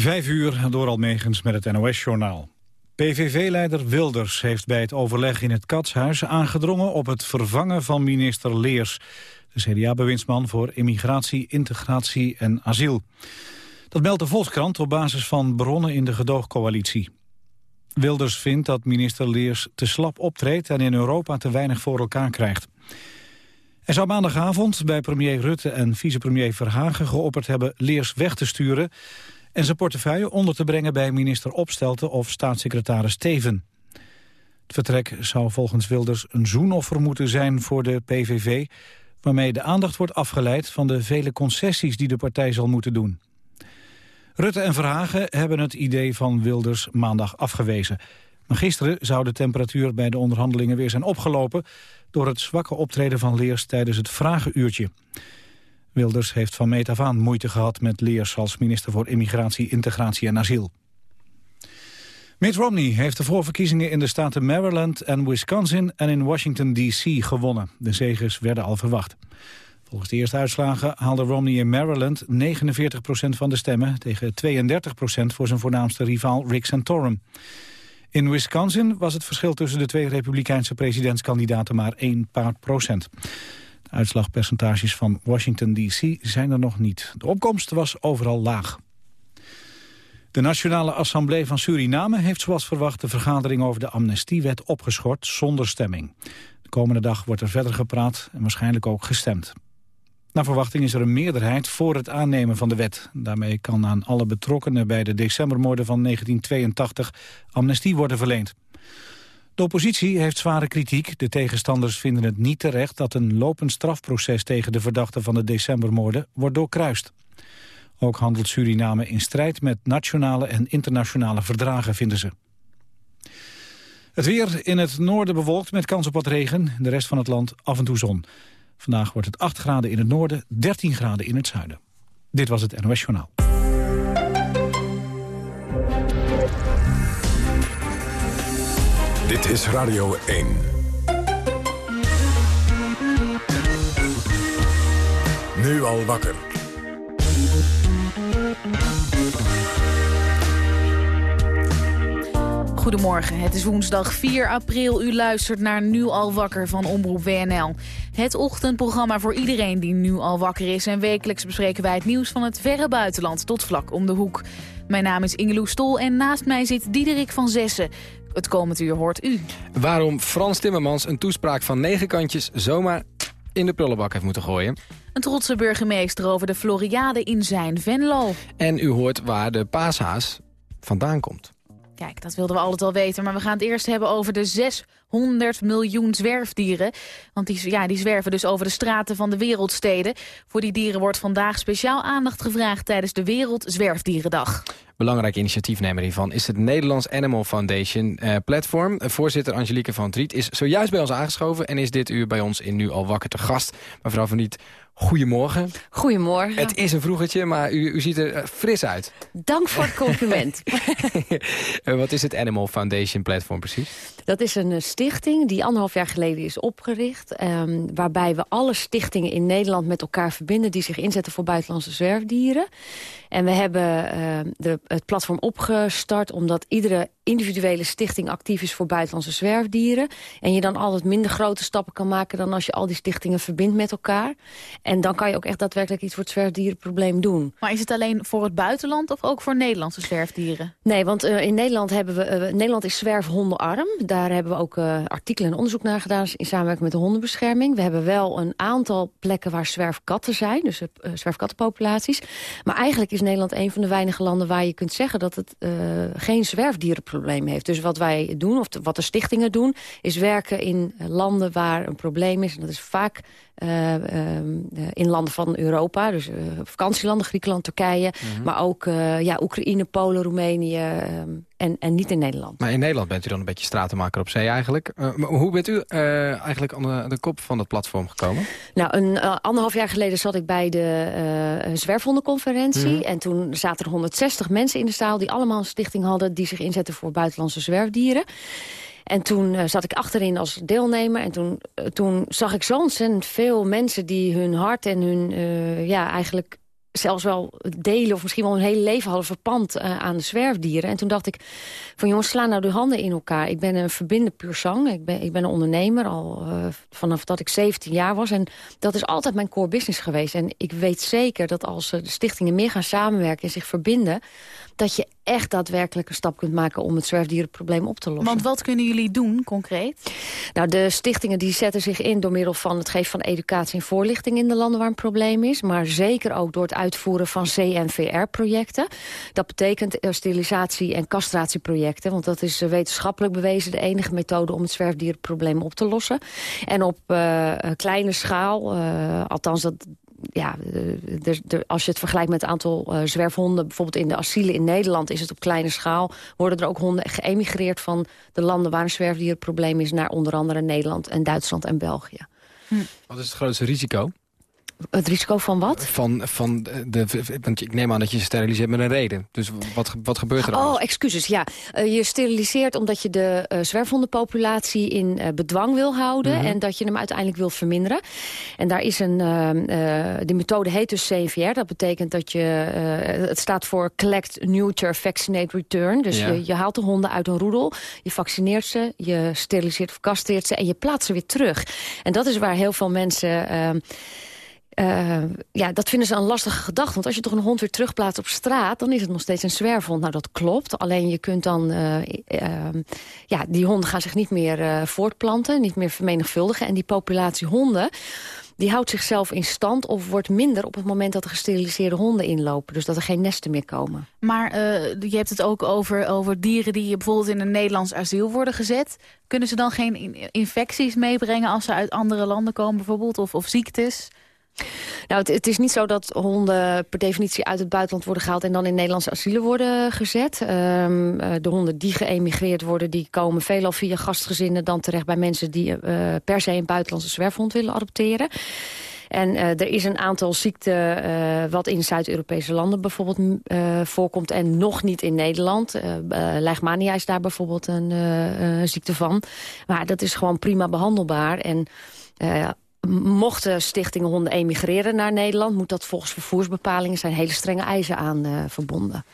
Vijf uur door Almegens met het NOS-journaal. PVV-leider Wilders heeft bij het overleg in het Katshuis aangedrongen op het vervangen van minister Leers, de CDA-bewindsman voor immigratie, integratie en asiel. Dat meldt de Volkskrant op basis van bronnen in de gedoogcoalitie. Wilders vindt dat minister Leers te slap optreedt en in Europa te weinig voor elkaar krijgt. Hij zou maandagavond bij premier Rutte en vicepremier Verhagen geopperd hebben Leers weg te sturen en zijn portefeuille onder te brengen bij minister Opstelten of staatssecretaris Teven. Het vertrek zou volgens Wilders een zoenoffer moeten zijn voor de PVV... waarmee de aandacht wordt afgeleid van de vele concessies die de partij zal moeten doen. Rutte en Verhagen hebben het idee van Wilders maandag afgewezen. Maar gisteren zou de temperatuur bij de onderhandelingen weer zijn opgelopen... door het zwakke optreden van Leers tijdens het vragenuurtje. Wilders heeft van meet af aan moeite gehad met Leers als minister voor Immigratie, Integratie en Asiel. Mitt Romney heeft de voorverkiezingen in de staten Maryland en Wisconsin en in Washington D.C. gewonnen. De zegers werden al verwacht. Volgens de eerste uitslagen haalde Romney in Maryland 49% van de stemmen... tegen 32% voor zijn voornaamste rivaal Rick Santorum. In Wisconsin was het verschil tussen de twee republikeinse presidentskandidaten maar 1 paar procent. Uitslagpercentages van Washington D.C. zijn er nog niet. De opkomst was overal laag. De Nationale Assemblée van Suriname heeft zoals verwacht... de vergadering over de amnestiewet opgeschort zonder stemming. De komende dag wordt er verder gepraat en waarschijnlijk ook gestemd. Naar verwachting is er een meerderheid voor het aannemen van de wet. Daarmee kan aan alle betrokkenen bij de decembermoorden van 1982 amnestie worden verleend. De oppositie heeft zware kritiek. De tegenstanders vinden het niet terecht dat een lopend strafproces tegen de verdachten van de decembermoorden wordt doorkruist. Ook handelt Suriname in strijd met nationale en internationale verdragen, vinden ze. Het weer in het noorden bewolkt met kans op wat regen. De rest van het land af en toe zon. Vandaag wordt het 8 graden in het noorden, 13 graden in het zuiden. Dit was het NOS Journaal. Dit is Radio 1. Nu al wakker. Goedemorgen, het is woensdag 4 april. U luistert naar Nu al wakker van Omroep WNL. Het ochtendprogramma voor iedereen die nu al wakker is. En wekelijks bespreken wij het nieuws van het verre buitenland tot vlak om de hoek. Mijn naam is Ingeloe Stol en naast mij zit Diederik van Zessen. Het komend uur hoort u. Waarom Frans Timmermans een toespraak van negen kantjes zomaar in de prullenbak heeft moeten gooien. Een trotse burgemeester over de Floriade in zijn Venlo. En u hoort waar de paashaas vandaan komt. Kijk, dat wilden we altijd al weten, maar we gaan het eerst hebben over de 600 miljoen zwerfdieren. Want die, ja, die zwerven dus over de straten van de wereldsteden. Voor die dieren wordt vandaag speciaal aandacht gevraagd tijdens de Wereldzwerfdierendag. Belangrijk initiatiefnemer hiervan is het Nederlands Animal Foundation uh, Platform. Voorzitter Angelique van Triet is zojuist bij ons aangeschoven... en is dit uur bij ons in Nu al wakker te gast. Mevrouw van Niet, Goedemorgen. Goedemorgen. Het is een vroegertje, maar u, u ziet er eh, fris uit. Dank voor het compliment. Eh, wat is het Animal Foundation Platform precies? Dat is een stichting die anderhalf jaar geleden is opgericht. Um, waarbij we alle stichtingen in Nederland met elkaar verbinden... die zich inzetten voor buitenlandse zwerfdieren. En we hebben uh, de, het platform opgestart omdat iedere individuele stichting actief is voor buitenlandse zwerfdieren. En je dan altijd minder grote stappen kan maken dan als je al die stichtingen verbindt met elkaar. En dan kan je ook echt daadwerkelijk iets voor het zwerfdierenprobleem doen. Maar is het alleen voor het buitenland of ook voor Nederlandse zwerfdieren? Nee, want uh, in Nederland, hebben we, uh, Nederland is zwerfhondenarm. Daar hebben we ook uh, artikelen en onderzoek naar gedaan in samenwerking met de hondenbescherming. We hebben wel een aantal plekken waar zwerfkatten zijn, dus zwerfkattenpopulaties. Maar eigenlijk is Nederland een van de weinige landen waar je kunt zeggen dat het geen zwerfdierenprobleem probleem heeft. Dus wat wij doen, of wat de stichtingen doen... is werken in landen waar een probleem is. En dat is vaak uh, uh, in landen van Europa. Dus uh, vakantielanden, Griekenland, Turkije. Mm -hmm. Maar ook ja, Oekraïne, Polen, Roemenië en, en niet in Nederland. Maar in Nederland bent u dan een beetje stratenmaker op zee eigenlijk. hoe bent u eigenlijk aan de, de, kop van dat platform gekomen? Nou, een anderhalf jaar geleden zat ik bij de zwerfhondenconferentie. Mm -hmm. En toen zaten er 160 mensen in de zaal... die allemaal een stichting hadden die zich inzetten voor buitenlandse zwerfdieren. En toen uh, zat ik achterin als deelnemer. En toen, uh, toen zag ik zo ontzettend veel mensen die hun hart en hun... Uh, ja, eigenlijk zelfs wel delen of misschien wel een hele leven hadden verpand aan de zwerfdieren. En toen dacht ik van jongens, sla nou de handen in elkaar. Ik ben een verbindend puur Ik ben, ik ben een ondernemer al vanaf dat ik 17 jaar was. En dat is altijd mijn core business geweest. En ik weet zeker dat als de stichtingen meer gaan samenwerken en zich verbinden dat je echt daadwerkelijk een stap kunt maken om het zwerfdierenprobleem op te lossen. Want wat kunnen jullie doen concreet? Nou, de stichtingen die zetten zich in door middel van het geven van educatie en voorlichting in de landen waar een probleem is. Maar zeker ook door het uitvoeren van CNVR-projecten. Dat betekent sterilisatie- en castratieprojecten. Want dat is wetenschappelijk bewezen de enige methode om het zwerfdierenprobleem op te lossen. En op uh, kleine schaal, uh, althans dat ja, de, als je het vergelijkt met het aantal uh, zwerfhonden... bijvoorbeeld in de asielen in Nederland is het op kleine schaal... worden er ook honden geëmigreerd van de landen waar een zwerfdierenprobleem is... naar onder andere Nederland en Duitsland en België. Hm. Wat is het grootste risico? Het risico van wat? Van, van de, want ik neem aan dat je steriliseert met een reden. Dus wat, wat gebeurt er dan? Oh, excuses, ja. Uh, je steriliseert omdat je de uh, zwerfhondenpopulatie in uh, bedwang wil houden... Mm -hmm. en dat je hem uiteindelijk wil verminderen. En daar is een... de methode heet dus CVR. Dat betekent dat je... het staat voor Collect, Neuter, Vaccinate, Return. Dus ja. je, je, haalt de honden uit een roedel. Je vaccineert ze, je steriliseert of castreert ze... en je plaatst ze weer terug. En dat is waar heel veel mensen... Uh, ja, dat vinden ze een lastige gedachte. Want als je toch een hond weer terugplaatst op straat... dan is het nog steeds een zwerfhond. Nou, dat klopt. Alleen je kunt dan... Uh, uh, ja, die honden gaan zich niet meer voortplanten. Niet meer vermenigvuldigen. En die populatie honden... die houdt zichzelf in stand of wordt minder... op het moment dat er gesteriliseerde honden inlopen. Dus dat er geen nesten meer komen. Maar je hebt het ook over, over dieren die bijvoorbeeld in een Nederlands asiel worden gezet. Kunnen ze dan geen infecties meebrengen als ze uit andere landen komen bijvoorbeeld? Of, of ziektes? Nou, het, is niet zo dat honden per definitie uit het buitenland worden gehaald... en dan in Nederlandse asielen worden gezet. Um, de honden die geëmigreerd worden... die komen veelal via gastgezinnen dan terecht bij mensen... die uh, per se een buitenlandse zwerfhond willen adopteren. En uh, er is een aantal ziekten wat in Zuid-Europese landen bijvoorbeeld uh, voorkomt... en nog niet in Nederland. Leishmania is daar bijvoorbeeld een ziekte van. Maar dat is gewoon prima behandelbaar. En Mochten stichtingen honden emigreren naar Nederland... moet dat volgens vervoersbepalingen zijn hele strenge eisen aan uh, verbonden.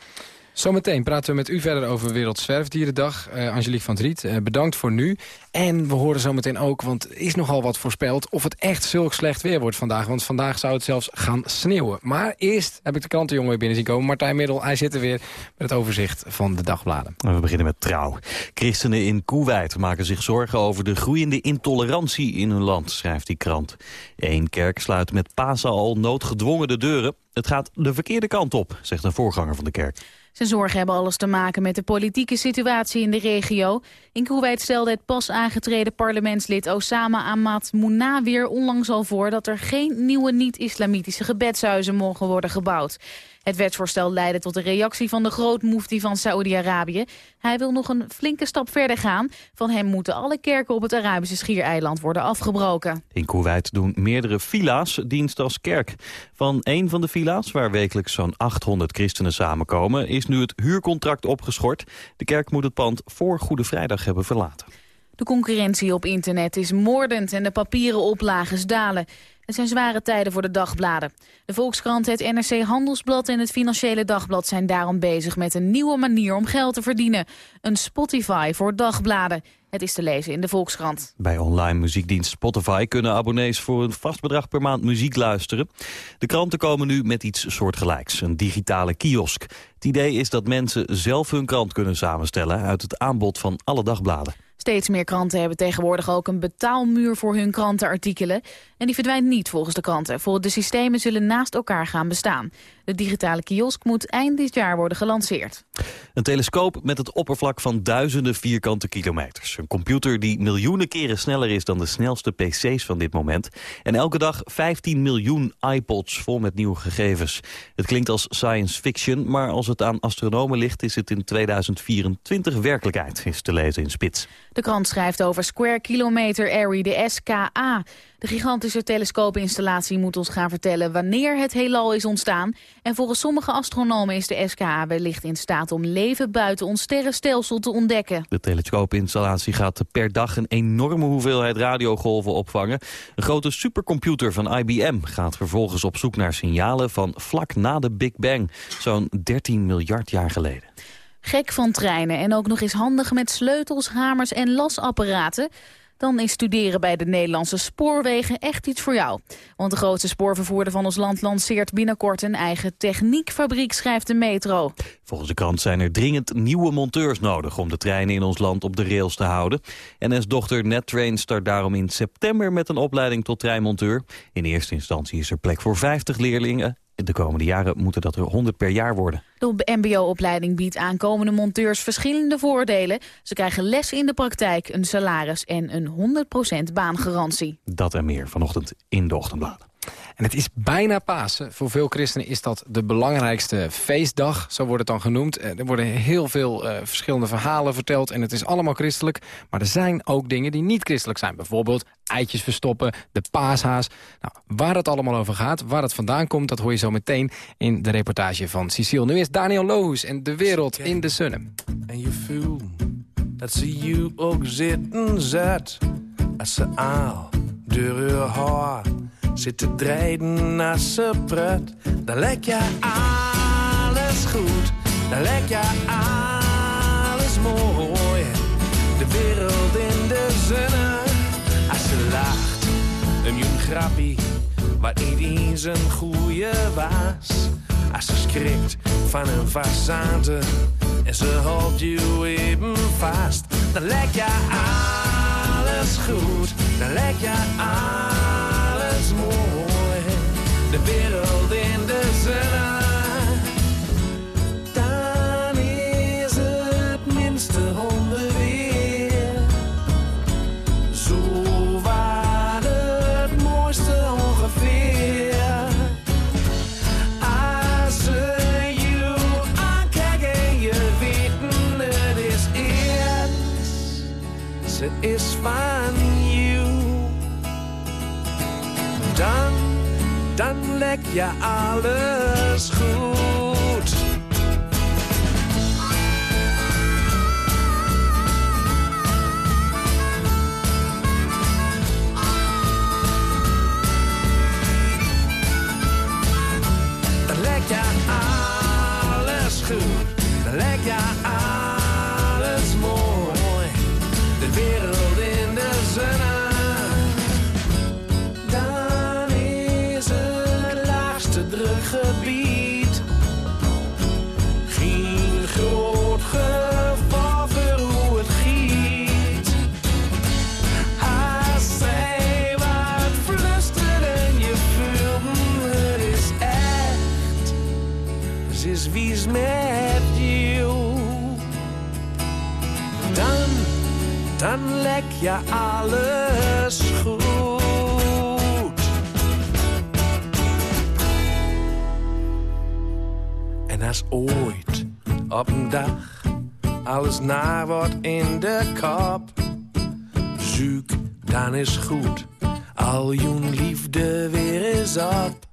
Zometeen praten we met u verder over Wereldzwerfdierendag. Uh, Angelique van Driet, uh, bedankt voor nu. En we horen zometeen ook, want is nogal wat voorspeld... of het echt zulk slecht weer wordt vandaag. Want vandaag zou het zelfs gaan sneeuwen. Maar eerst heb ik de krantenjongen weer binnen zien komen. Martijn Middel, hij zit er weer met het overzicht van de dagbladen. We beginnen met trouw. Christenen in Kuwait maken zich zorgen over de groeiende intolerantie in hun land, schrijft die krant. Eén kerk sluit met Pasen al noodgedwongen de deuren. Het gaat de verkeerde kant op, zegt een voorganger van de kerk. Zijn zorgen hebben alles te maken met de politieke situatie in de regio. In Kuwait stelde het pas aangetreden parlementslid Osama Ahmad Mouna weer onlangs al voor dat er geen nieuwe niet-islamitische gebedshuizen mogen worden gebouwd. Het wetsvoorstel leidde tot de reactie van de grootmoefti van Saoedi-Arabië. Hij wil nog een flinke stap verder gaan. Van hem moeten alle kerken op het Arabische schiereiland worden afgebroken. In Kuwait doen meerdere villa's dienst als kerk. Van een van de villa's, waar wekelijks zo'n 800 christenen samenkomen... is nu het huurcontract opgeschort. De kerk moet het pand voor Goede Vrijdag hebben verlaten. De concurrentie op internet is moordend en de papieren oplages dalen. Het zijn zware tijden voor de dagbladen. De Volkskrant, het NRC Handelsblad en het Financiële Dagblad zijn daarom bezig met een nieuwe manier om geld te verdienen. Een Spotify voor dagbladen. Het is te lezen in de Volkskrant. Bij online muziekdienst Spotify kunnen abonnees voor een vast bedrag per maand muziek luisteren. De kranten komen nu met iets soortgelijks, een digitale kiosk. Het idee is dat mensen zelf hun krant kunnen samenstellen uit het aanbod van alle dagbladen. Steeds meer kranten hebben tegenwoordig ook een betaalmuur voor hun krantenartikelen. En die verdwijnt niet volgens de kranten. Volgens de systemen zullen naast elkaar gaan bestaan. De digitale kiosk moet eind dit jaar worden gelanceerd. Een telescoop met het oppervlak van duizenden vierkante kilometers. Een computer die miljoenen keren sneller is dan de snelste pc's van dit moment. En elke dag 15 miljoen iPods vol met nieuwe gegevens. Het klinkt als science fiction, maar als het aan astronomen ligt... is het in 2024 werkelijkheid, is te lezen in Spits. De krant schrijft over Square Kilometer Area, de SKA. De gigantische telescoopinstallatie moet ons gaan vertellen wanneer het heelal is ontstaan. En volgens sommige astronomen is de SKA wellicht in staat om leven buiten ons sterrenstelsel te ontdekken. De telescoopinstallatie gaat per dag een enorme hoeveelheid radiogolven opvangen. Een grote supercomputer van IBM gaat vervolgens op zoek naar signalen van vlak na de Big Bang, zo'n 13 miljard jaar geleden. Gek van treinen en ook nog eens handig met sleutels, hamers en lasapparaten dan is studeren bij de Nederlandse spoorwegen echt iets voor jou. Want de grootste spoorvervoerder van ons land lanceert binnenkort een eigen techniekfabriek, schrijft de metro. Volgens de krant zijn er dringend nieuwe monteurs nodig om de treinen in ons land op de rails te houden. NS-dochter NetTrain start daarom in september met een opleiding tot treinmonteur. In eerste instantie is er plek voor 50 leerlingen de komende jaren moeten dat er 100 per jaar worden. De mbo-opleiding biedt aankomende monteurs verschillende voordelen. Ze krijgen les in de praktijk, een salaris en een 100% baangarantie. Dat en meer vanochtend in de ochtendbladen. En het is bijna Pasen. Voor veel christenen is dat de belangrijkste feestdag, zo wordt het dan genoemd. Eh, er worden heel veel uh, verschillende verhalen verteld en het is allemaal christelijk. Maar er zijn ook dingen die niet christelijk zijn. Bijvoorbeeld eitjes verstoppen, de paashaas. Nou, waar het allemaal over gaat, waar het vandaan komt... dat hoor je zo meteen in de reportage van Cecile. Nu is Daniel Loos en De Wereld in de Sunne. En je voelt dat ze je ook zitten zet. Als ze aal door haar zit te draaien als ze pret. Dan lijkt je alles goed, dan lijkt je alles mooi. De wereld in de zonne, als ze lacht. Een jong grappie, wat niet eens een goeie was. Als ze schrikt van een façade en ze houdt je even vast. Dan lijkt je alles goed, dan lijkt je alles. De wereld lek je alles goed. Dan lek je alles goed. En als ooit op een dag alles naar wordt in de kop, zoek dan is goed. Al je liefde weer is op.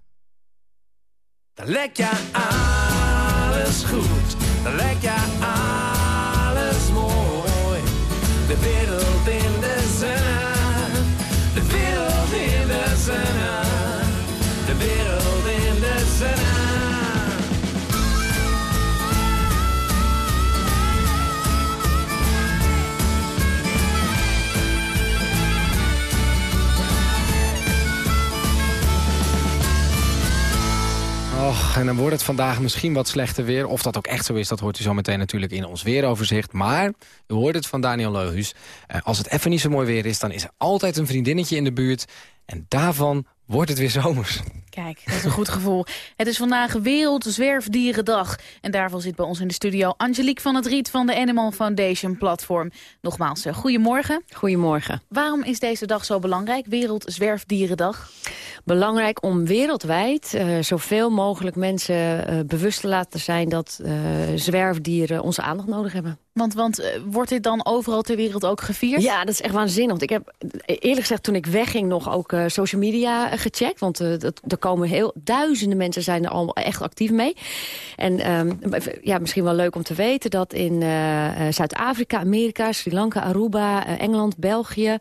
Dan lek je alles goed, dan lek je alles. De wereld Och, en dan wordt het vandaag misschien wat slechter weer. Of dat ook echt zo is, dat hoort u zo meteen natuurlijk in ons weeroverzicht. Maar, u hoort het van Daniel Leuhus. Eh, als het even niet zo mooi weer is, dan is er altijd een vriendinnetje in de buurt. En daarvan wordt het weer zomers. Kijk, dat is een goed gevoel. Het is vandaag Wereldzwerfdierendag. En daarvoor zit bij ons in de studio Angelique van het Riet van de Animal Foundation Platform. Nogmaals, eh, goedemorgen. Goedemorgen. Waarom is deze dag zo belangrijk, Wereldzwerfdierendag? Belangrijk om wereldwijd eh, zoveel mogelijk mensen eh, bewust te laten zijn... dat eh, zwerfdieren onze aandacht nodig hebben. Want, want uh, wordt dit dan overal ter wereld ook gevierd? Ja, dat is echt waanzinnig. Want ik heb eerlijk gezegd toen ik wegging nog ook uh, social media gecheckt. Want uh, dat, er komen heel duizenden mensen zijn er al echt actief mee. En um, ja, misschien wel leuk om te weten dat in Zuid-Afrika, Amerika, Sri Lanka, Aruba, Engeland, België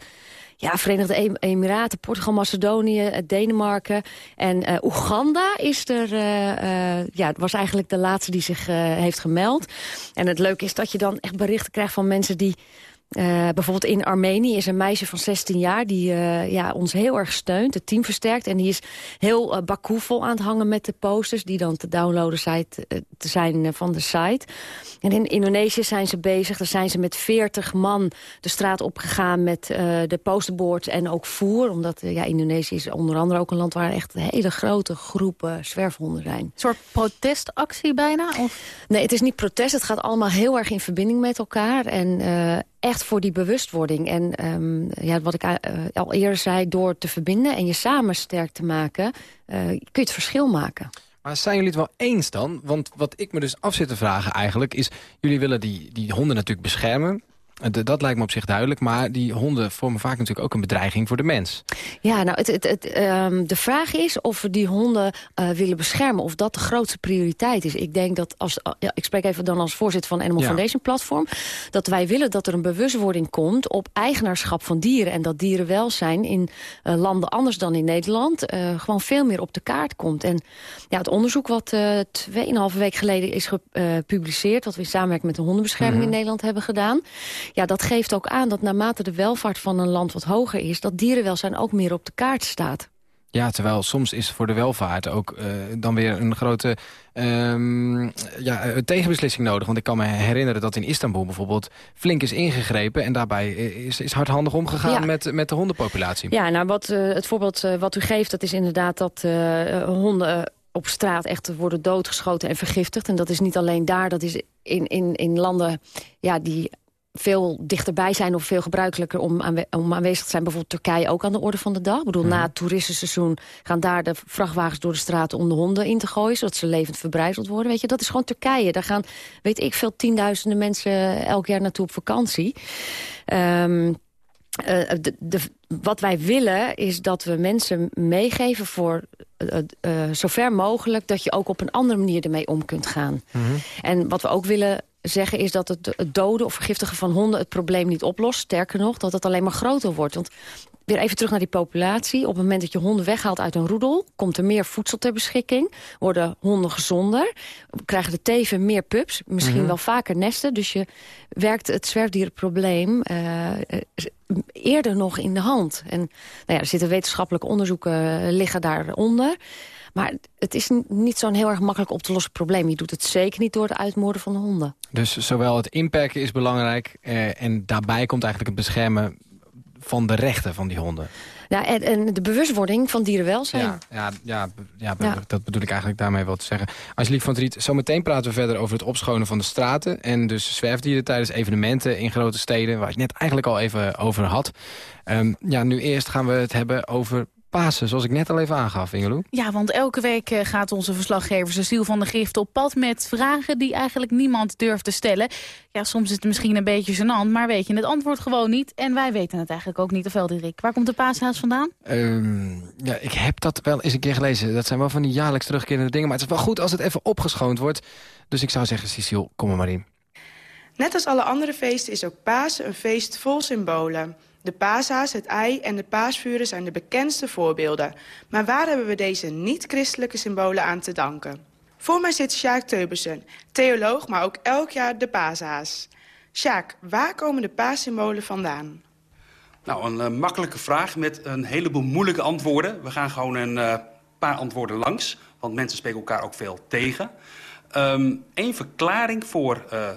ja, Verenigde Emiraten, Portugal, Macedonië, eh, Denemarken. En Oeganda is er, ja, was eigenlijk de laatste die zich heeft gemeld. En het leuke is dat je dan echt berichten krijgt van mensen die uh, bijvoorbeeld in Armenië is een meisje van 16 jaar... die uh, ja, ons heel erg steunt, het team versterkt. En die is heel uh, aan het hangen met de posters... die dan te downloaden site, te zijn van de site. En in Indonesië zijn ze bezig. Daar zijn ze met 40 man de straat opgegaan met de posterboard en ook voer. Omdat ja, Indonesië is onder andere ook een land... waar echt hele grote groepen zwerfhonden zijn. Een soort protestactie bijna? Of? Nee, het is niet protest. Het gaat allemaal heel erg in verbinding met elkaar. En echt voor die bewustwording. En um, ja, wat ik uh, al eerder zei, door te verbinden en je samen sterk te maken... Uh, kun je het verschil maken. Maar zijn jullie het wel eens dan? Want wat ik me dus af zit te vragen eigenlijk is... jullie willen die, die honden natuurlijk beschermen. Dat lijkt me op zich duidelijk. Maar die honden vormen vaak natuurlijk ook een bedreiging voor de mens. Ja, nou, het, het, het, um, de vraag is of we die honden uh, willen beschermen. Of dat de grootste prioriteit is. Ik denk dat, als, ja, ik spreek even dan als voorzitter van Animal ja. Foundation Platform... dat wij willen dat er een bewustwording komt op eigenaarschap van dieren. En dat dierenwelzijn in uh, landen anders dan in Nederland... gewoon veel meer op de kaart komt. En ja, het onderzoek wat tweeënhalve week geleden is gepubliceerd... wat we in samenwerking met de hondenbescherming mm -hmm. in Nederland hebben gedaan ja, dat geeft ook aan dat naarmate de welvaart van een land wat hoger is... dat dierenwelzijn ook meer op de kaart staat. Ja, terwijl soms is voor de welvaart ook uh, dan weer een grote um, ja, tegenbeslissing nodig. Want ik kan me herinneren dat in Istanbul bijvoorbeeld flink is ingegrepen... en daarbij is, is hardhandig omgegaan ja. met, met de hondenpopulatie. Ja, nou wat, uh, het voorbeeld uh, wat u geeft, dat is inderdaad dat honden op straat echt worden doodgeschoten en vergiftigd. En dat is niet alleen daar, dat is in, in, in landen ja, die veel dichterbij zijn of veel gebruikelijker om, aanwe om aanwezig te zijn. Bijvoorbeeld Turkije ook aan de orde van de dag. Ik bedoel, mm na het toeristenseizoen gaan daar de vrachtwagens door de straten om de honden in te gooien. Zodat ze levend verbrijzeld worden. Weet je, dat is gewoon Turkije. Daar gaan, weet ik veel, tienduizenden mensen elk jaar naartoe op vakantie. Um, uh, de, de, wat wij willen is dat we mensen meegeven voor uh, uh, zover mogelijk... dat je ook op een andere manier ermee om kunt gaan. Mm -hmm. En wat we ook willen zeggen is dat het, het doden of vergiftigen van honden het probleem niet oplost. Sterker nog, dat het alleen maar groter wordt. Want weer even terug naar die populatie. Op het moment dat je honden weghaalt uit een roedel... komt er meer voedsel ter beschikking. Worden honden gezonder. Krijgen de teven meer pups. Misschien mm -hmm. wel vaker nesten. Dus je werkt het zwerfdierenprobleem uh, eerder nog in de hand. En nou ja, er zitten wetenschappelijke onderzoeken liggen daaronder... Maar het is niet zo'n heel erg makkelijk op te lossen probleem. Je doet het zeker niet door de uitmoorden van de honden. Dus zowel het inperken is belangrijk... Eh, en daarbij komt eigenlijk het beschermen van de rechten van die honden. Ja, en, en de bewustwording van dierenwelzijn. Ja, ja, ja, ja, ja, dat bedoel ik eigenlijk daarmee wel te zeggen. Angelique van Driet, zometeen praten we verder over het opschonen van de straten... en dus zwerfdieren tijdens evenementen in grote steden... waar je het net eigenlijk al even over had. Um, ja, nu eerst gaan we het hebben over Pasen, zoals ik net al even aangaf, Ingeloe. Ja, want elke week eh, gaat onze verslaggever Cecile van der Gift op pad met vragen die eigenlijk niemand durft te stellen. Ja, soms is het misschien een beetje gênant, maar weet je het antwoord gewoon niet. En wij weten het eigenlijk ook niet, of wel, Dirk. Waar komt de paashaas vandaan? Um, ja, ik heb dat wel eens een keer gelezen. Dat zijn wel van die jaarlijks terugkerende dingen. Maar het is wel goed als het even opgeschoond wordt. Dus ik zou zeggen, Cecile, kom er maar in. Net als alle andere feesten is ook Pasen een feest vol symbolen. De paashaas, het ei en de paasvuren zijn de bekendste voorbeelden. Maar waar hebben we deze niet-christelijke symbolen aan te danken? Voor mij zit Sjaak Teubersen, theoloog, maar ook elk jaar de paashaas. Sjaak, waar komen de paassymbolen vandaan? Nou, een uh, makkelijke vraag met een heleboel moeilijke antwoorden. We gaan gewoon een uh, paar antwoorden langs, want mensen spreken elkaar ook veel tegen. Um, Eén verklaring voor uh,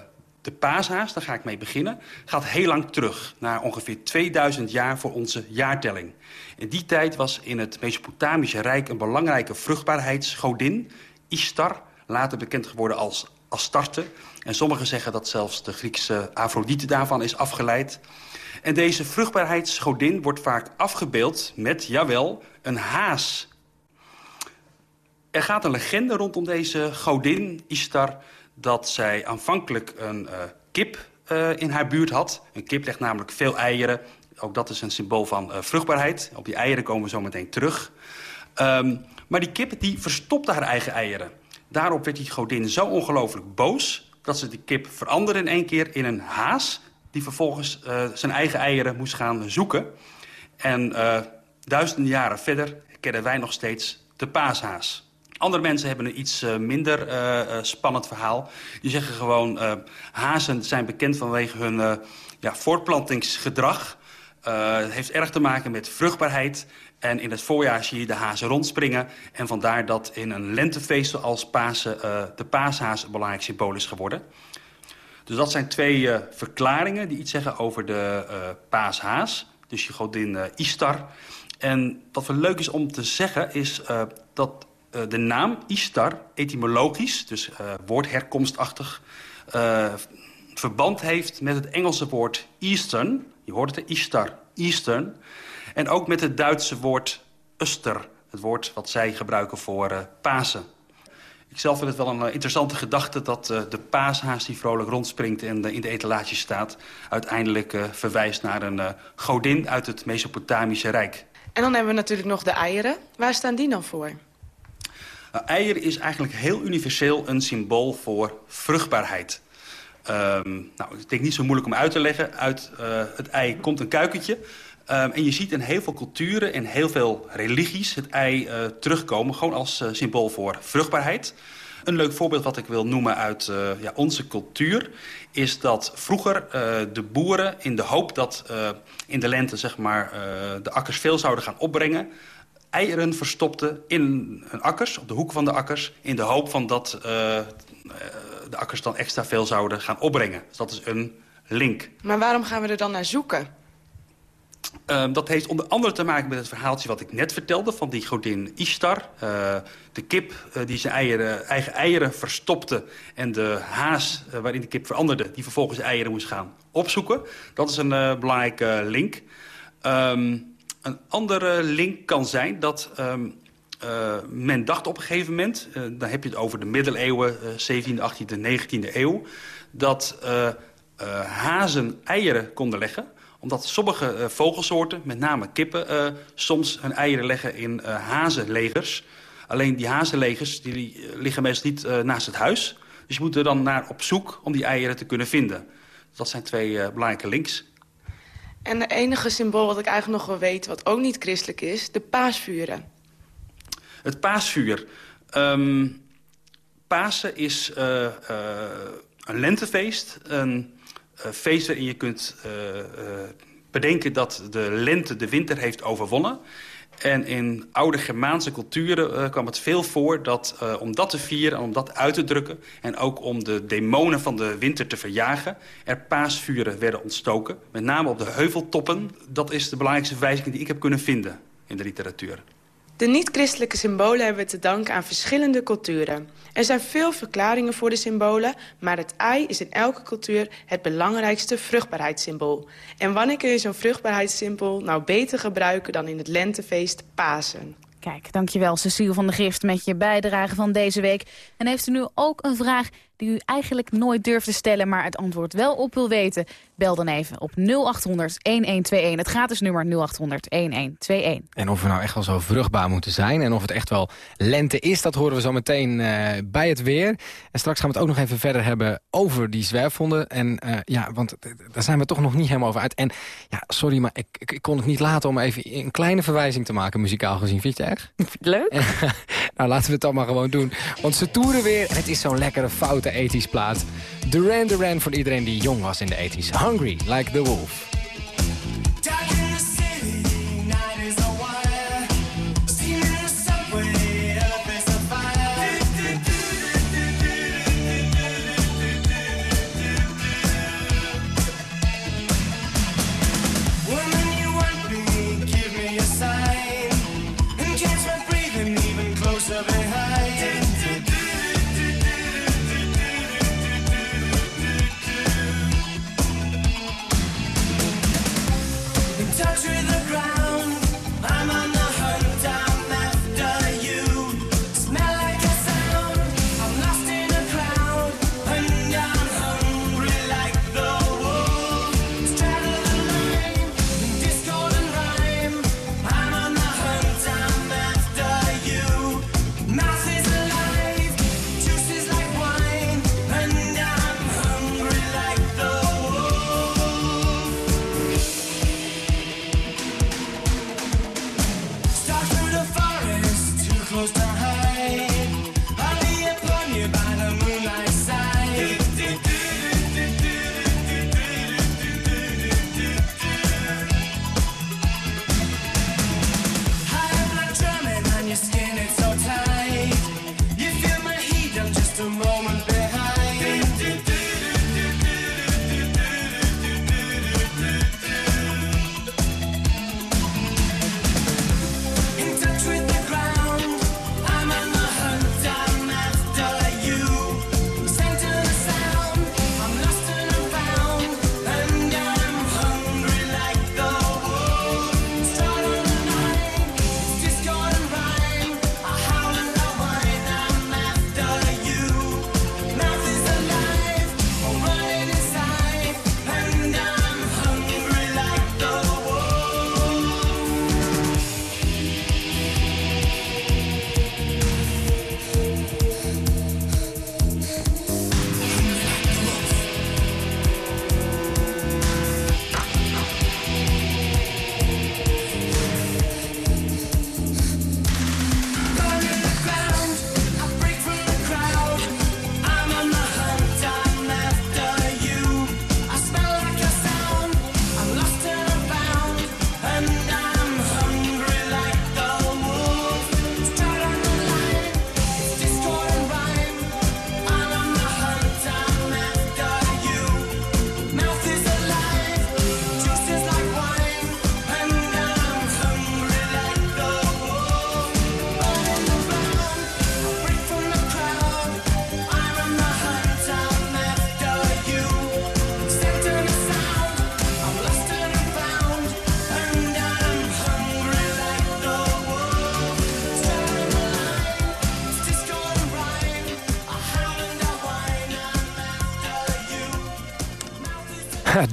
de paashaas, daar ga ik mee beginnen, gaat heel lang terug. Naar ongeveer 2000 jaar voor onze jaartelling. In die tijd was in het Mesopotamische Rijk een belangrijke vruchtbaarheidsgodin, Ishtar, later bekend geworden als Astarte. En sommigen zeggen dat zelfs de Griekse Afrodite daarvan is afgeleid. En deze vruchtbaarheidsgodin wordt vaak afgebeeld met, jawel, een haas. Er gaat een legende rondom deze godin, Ishtar dat zij aanvankelijk een uh, kip in haar buurt had. Een kip legt namelijk veel eieren. Ook dat is een symbool van vruchtbaarheid. Op die eieren komen we zo meteen terug. Um, maar die kip die verstopte haar eigen eieren. Daarop werd die godin zo ongelooflijk boos... dat ze die kip veranderde in één keer in een haas... die vervolgens zijn eigen eieren moest gaan zoeken. En duizenden jaren verder kennen wij nog steeds de paashaas. Andere mensen hebben een iets uh, minder spannend verhaal. Die zeggen gewoon, hazen zijn bekend vanwege hun ja, voortplantingsgedrag... Het heeft erg te maken met vruchtbaarheid en in het voorjaar zie je de hazen rondspringen. En vandaar dat in een lentefeest als Pasen uh, de paashaas een belangrijk symbool is geworden. Dus dat zijn twee uh, verklaringen die iets zeggen over de uh, paashaas. Dus je godin Istar. En wat wel leuk is om te zeggen is dat de naam Istar etymologisch, dus woordherkomstachtig, verband heeft met het Engelse woord Eastern. Je hoort het, Istar, Eastern. En ook met het Duitse woord Öster. Het woord wat zij gebruiken voor Pasen. Ik zelf vind het wel een interessante gedachte dat de paashaas die vrolijk rondspringt en in de etalage staat... uiteindelijk verwijst naar een godin uit het Mesopotamische Rijk. En dan hebben we natuurlijk nog de eieren. Waar staan die dan voor? Nou, eieren is eigenlijk heel universeel een symbool voor vruchtbaarheid. Um, nou, ik denk niet zo moeilijk om uit te leggen. Uit het ei komt een kuikentje. Um, en je ziet in heel veel culturen en heel veel religies het ei uh, terugkomen... gewoon als symbool voor vruchtbaarheid. Een leuk voorbeeld wat ik wil noemen uit ja, onze cultuur... is dat vroeger de boeren in de hoop dat in de lente zeg maar, de akkers veel zouden gaan opbrengen... eieren verstopten in hun akkers, op de hoek van de akkers... in de hoop van dat de akkers dan extra veel zouden gaan opbrengen. Dus dat is een link. Maar waarom gaan we er dan naar zoeken? Um, dat heeft onder andere te maken met het verhaaltje wat ik net vertelde... van die godin Ishtar. Uh, de kip uh, die zijn eieren, eigen eieren verstopte... en de haas uh, waarin de kip veranderde... die vervolgens eieren moest gaan opzoeken. Dat is een belangrijke link. Um, een andere link kan zijn dat... Um, men dacht op een gegeven moment... dan heb je het over de middeleeuwen, 17e, 18e, 19e eeuw... dat hazen eieren konden leggen omdat sommige vogelsoorten, met name kippen... Soms hun eieren leggen in hazenlegers. Alleen die hazenlegers die liggen meestal niet naast het huis. Dus je moet er dan naar op zoek om die eieren te kunnen vinden. Dat zijn twee belangrijke links. En de enige symbool wat ik eigenlijk nog wel weet... wat ook niet christelijk is, de paasvuren. Het paasvuur. Um, Pasen is een lentefeest... Een uh, feest waarin je kunt bedenken dat de lente de winter heeft overwonnen. En in oude Germaanse culturen kwam het veel voor dat om dat te vieren en om dat uit te drukken... en ook om de demonen van de winter te verjagen... er paasvuren werden ontstoken, met name op de heuveltoppen. Dat is de belangrijkste verwijzing die ik heb kunnen vinden in de literatuur. De niet-christelijke symbolen hebben we te danken aan verschillende culturen. Er zijn veel verklaringen voor de symbolen, maar het ei is in elke cultuur het belangrijkste vruchtbaarheidssymbool. En wanneer kun je zo'n vruchtbaarheidssymbool nou beter gebruiken dan in het lentefeest Pasen? Kijk, dankjewel Cecile van der Gift met je bijdrage van deze week. En heeft u nu ook een vraag die u eigenlijk nooit durft te stellen... maar het antwoord wel op wil weten? Bel dan even op 0800-1121. Het gratis nummer 0800-1121. En of we nou echt wel zo vruchtbaar moeten zijn... en of het echt wel lente is, dat horen we zo meteen uh, bij het weer. En straks gaan we het ook nog even verder hebben over die zwerfhonden. En uh, ja, want daar zijn we toch nog niet helemaal over uit. En ja, sorry, maar ik, ik, ik, kon het niet laten om even een kleine verwijzing te maken... muzikaal gezien. Vind je het erg? Leuk. nou, laten we het dan maar gewoon doen. Want ze toeren weer het is zo'n lekkere fout de 80s plaat. Duran Duran voor iedereen die jong was in de 80s. Hungry Like the Wolf.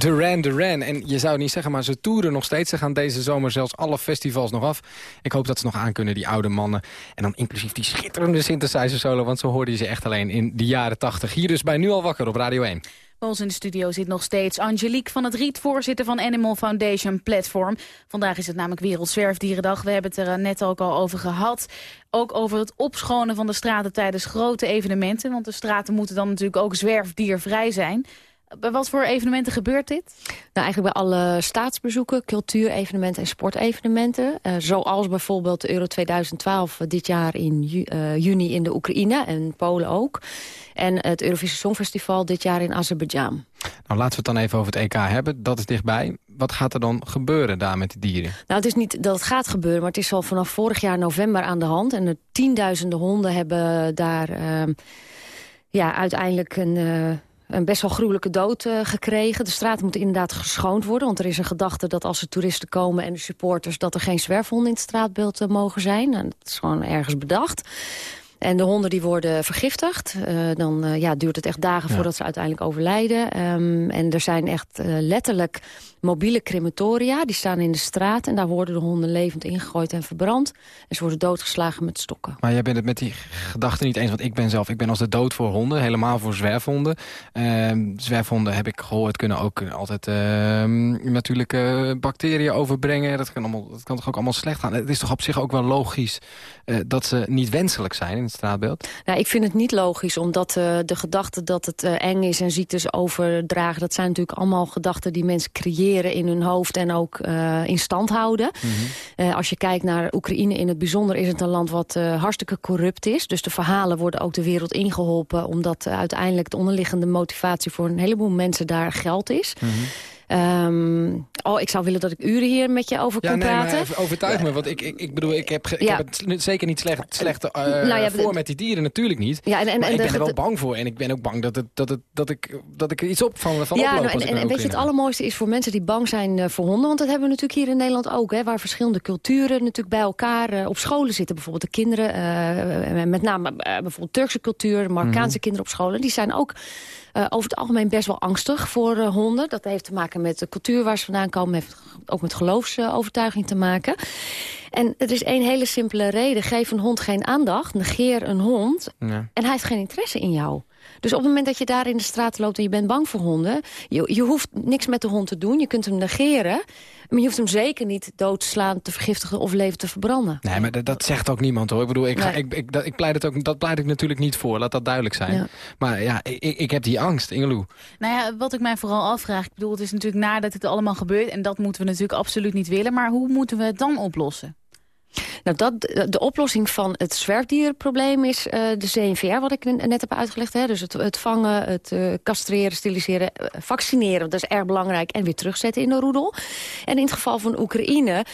Duran Duran. En je zou het niet zeggen, maar ze toeren nog steeds. Ze gaan deze zomer zelfs alle festivals nog af. Ik hoop dat ze nog aankunnen, die oude mannen. En dan inclusief die schitterende synthesizer solo... want zo hoorde je ze echt alleen in de jaren 80. Hier dus bij Nu al wakker op Radio 1. Bij in de studio zit nog steeds Angelique van het Riet, voorzitter van Animal Foundation Platform. Vandaag is het namelijk Wereldzwerfdierendag. We hebben het er net ook al over gehad. Ook over het opschonen van de straten tijdens grote evenementen. Want de straten moeten dan natuurlijk ook zwerfdiervrij zijn. Bij wat voor evenementen gebeurt dit? Nou, eigenlijk bij alle staatsbezoeken, cultuurevenementen en sportevenementen. Uh, zoals bijvoorbeeld de Euro 2012 dit jaar in ju uh, juni in de Oekraïne en Polen ook. En het Eurovisie Songfestival dit jaar in Azerbeidzjan. Nou, laten we het dan even over het EK hebben. Dat is dichtbij. Wat gaat er dan gebeuren daar met de dieren? Nou, het is niet dat het gaat gebeuren, maar het is al vanaf vorig jaar november aan de hand. En de tienduizenden honden hebben daar uh, ja, uiteindelijk een... Een best wel gruwelijke dood uh, gekregen. De straten moeten inderdaad geschoond worden. Want er is een gedachte dat als er toeristen komen en de supporters... dat er geen zwerfhonden in het straatbeeld uh, mogen zijn. Nou, dat is gewoon ergens bedacht. En de honden die worden vergiftigd. Uh, dan ja, duurt het echt dagen ja. voordat ze uiteindelijk overlijden. Um, en er zijn echt letterlijk mobiele crematoria. Die staan in de straat en daar worden de honden levend ingegooid en verbrand. En ze worden doodgeslagen met stokken. Maar jij bent het met die gedachte niet eens. Want ik ben zelf, ik ben als de dood voor honden. Helemaal voor zwerfhonden. Uh, zwerfhonden heb ik gehoord kunnen ook altijd uh, natuurlijk bacteriën overbrengen. Dat kan, allemaal, dat kan toch ook allemaal slecht gaan. Het is toch op zich ook wel logisch uh, dat ze niet wenselijk zijn in het straatbeeld? Nou, ik vind het niet logisch, omdat uh, de gedachte dat het uh, eng is en ziektes overdragen... dat zijn natuurlijk allemaal gedachten die mensen creëren in hun hoofd en ook uh, in stand houden. Mm -hmm. als je kijkt naar Oekraïne in het bijzonder is het een land wat hartstikke corrupt is. Dus de verhalen worden ook de wereld ingeholpen... omdat uiteindelijk de onderliggende motivatie voor een heleboel mensen daar geld is... Mm -hmm. Um, oh, ik zou willen dat ik uren hier met je over ja, kon nee, praten. Maar overtuig me, want ik, ik, ik bedoel, ik heb, ik ja. heb het zeker niet slecht, slecht uh, nou ja, voor met die dieren, natuurlijk niet. Ja, en, en, maar en ik ben er wel bang voor en ik ben ook bang dat, het, dat, het, dat, ik, dat ik er iets op van, van ja, oploop. Nou, en, en weet je, het allermooiste is voor mensen die bang zijn uh, voor honden, want dat hebben we natuurlijk hier in Nederland ook, hè, waar verschillende culturen natuurlijk bij elkaar uh, op scholen zitten. Bijvoorbeeld de kinderen, uh, met name bijvoorbeeld Turkse cultuur, Marokkaanse mm -hmm. kinderen op scholen, die zijn ook uh, over het algemeen best wel angstig voor uh, honden. Dat heeft te maken met de cultuur waar ze vandaan komen. heeft ook met geloofsovertuiging te maken. En het is één hele simpele reden. Geef een hond geen aandacht, negeer een hond... Ja. en hij heeft geen interesse in jou. Dus op het moment dat je daar in de straat loopt en je bent bang voor honden... je, je hoeft niks met de hond te doen, je kunt hem negeren... maar je hoeft hem zeker niet doodslaan, te vergiftigen of leven te verbranden. Nee, maar dat, dat zegt ook niemand hoor. Ik bedoel, ik, nee. ik, ik, dat, ik pleit het ook, dat pleit ik natuurlijk niet voor, laat dat duidelijk zijn. Ja. Maar ja, ik, ik heb die angst, Ingeloe. Nou ja, wat ik mij vooral afvraag... ik bedoel, het is natuurlijk nadat het allemaal gebeurt... en dat moeten we natuurlijk absoluut niet willen... maar hoe moeten we het dan oplossen? Nou, dat, de oplossing van het zwerfdierenprobleem is uh, de CNVR, wat ik net heb uitgelegd. Hè? Dus het, vangen, het uh, castreren, steriliseren, uh, vaccineren. Dat is erg belangrijk. En weer terugzetten in de roedel. En in het geval van Oekraïne,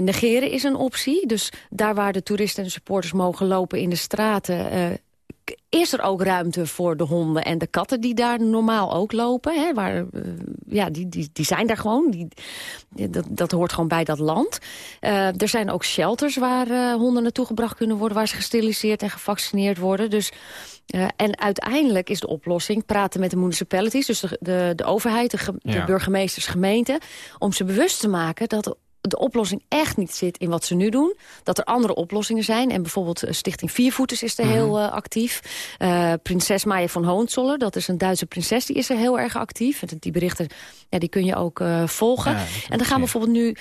negeren is een optie. Dus daar waar de toeristen en supporters mogen lopen in de straten is er ook ruimte voor de honden en de katten die daar normaal ook lopen. Hè, waar, uh, ja, die, die, die zijn daar gewoon. Die, dat, dat hoort gewoon bij dat land. Uh, er zijn ook shelters waar uh, honden naartoe gebracht kunnen worden... waar ze gesteriliseerd en gevaccineerd worden. Dus, en uiteindelijk is de oplossing praten met de municipalities... dus de, de, de overheid, de, de ja. burgemeesters, gemeenten... om ze bewust te maken dat de oplossing echt niet zit in wat ze nu doen. Dat er andere oplossingen zijn. En bijvoorbeeld Stichting Viervoeters is er mm -hmm. heel uh, actief. Uh, prinses Maya van Hohenzollern, dat is een Duitse prinses, die is er heel erg actief. En die berichten ja, die kun je ook uh, volgen. Ja, en dan gaan bijvoorbeeld nu...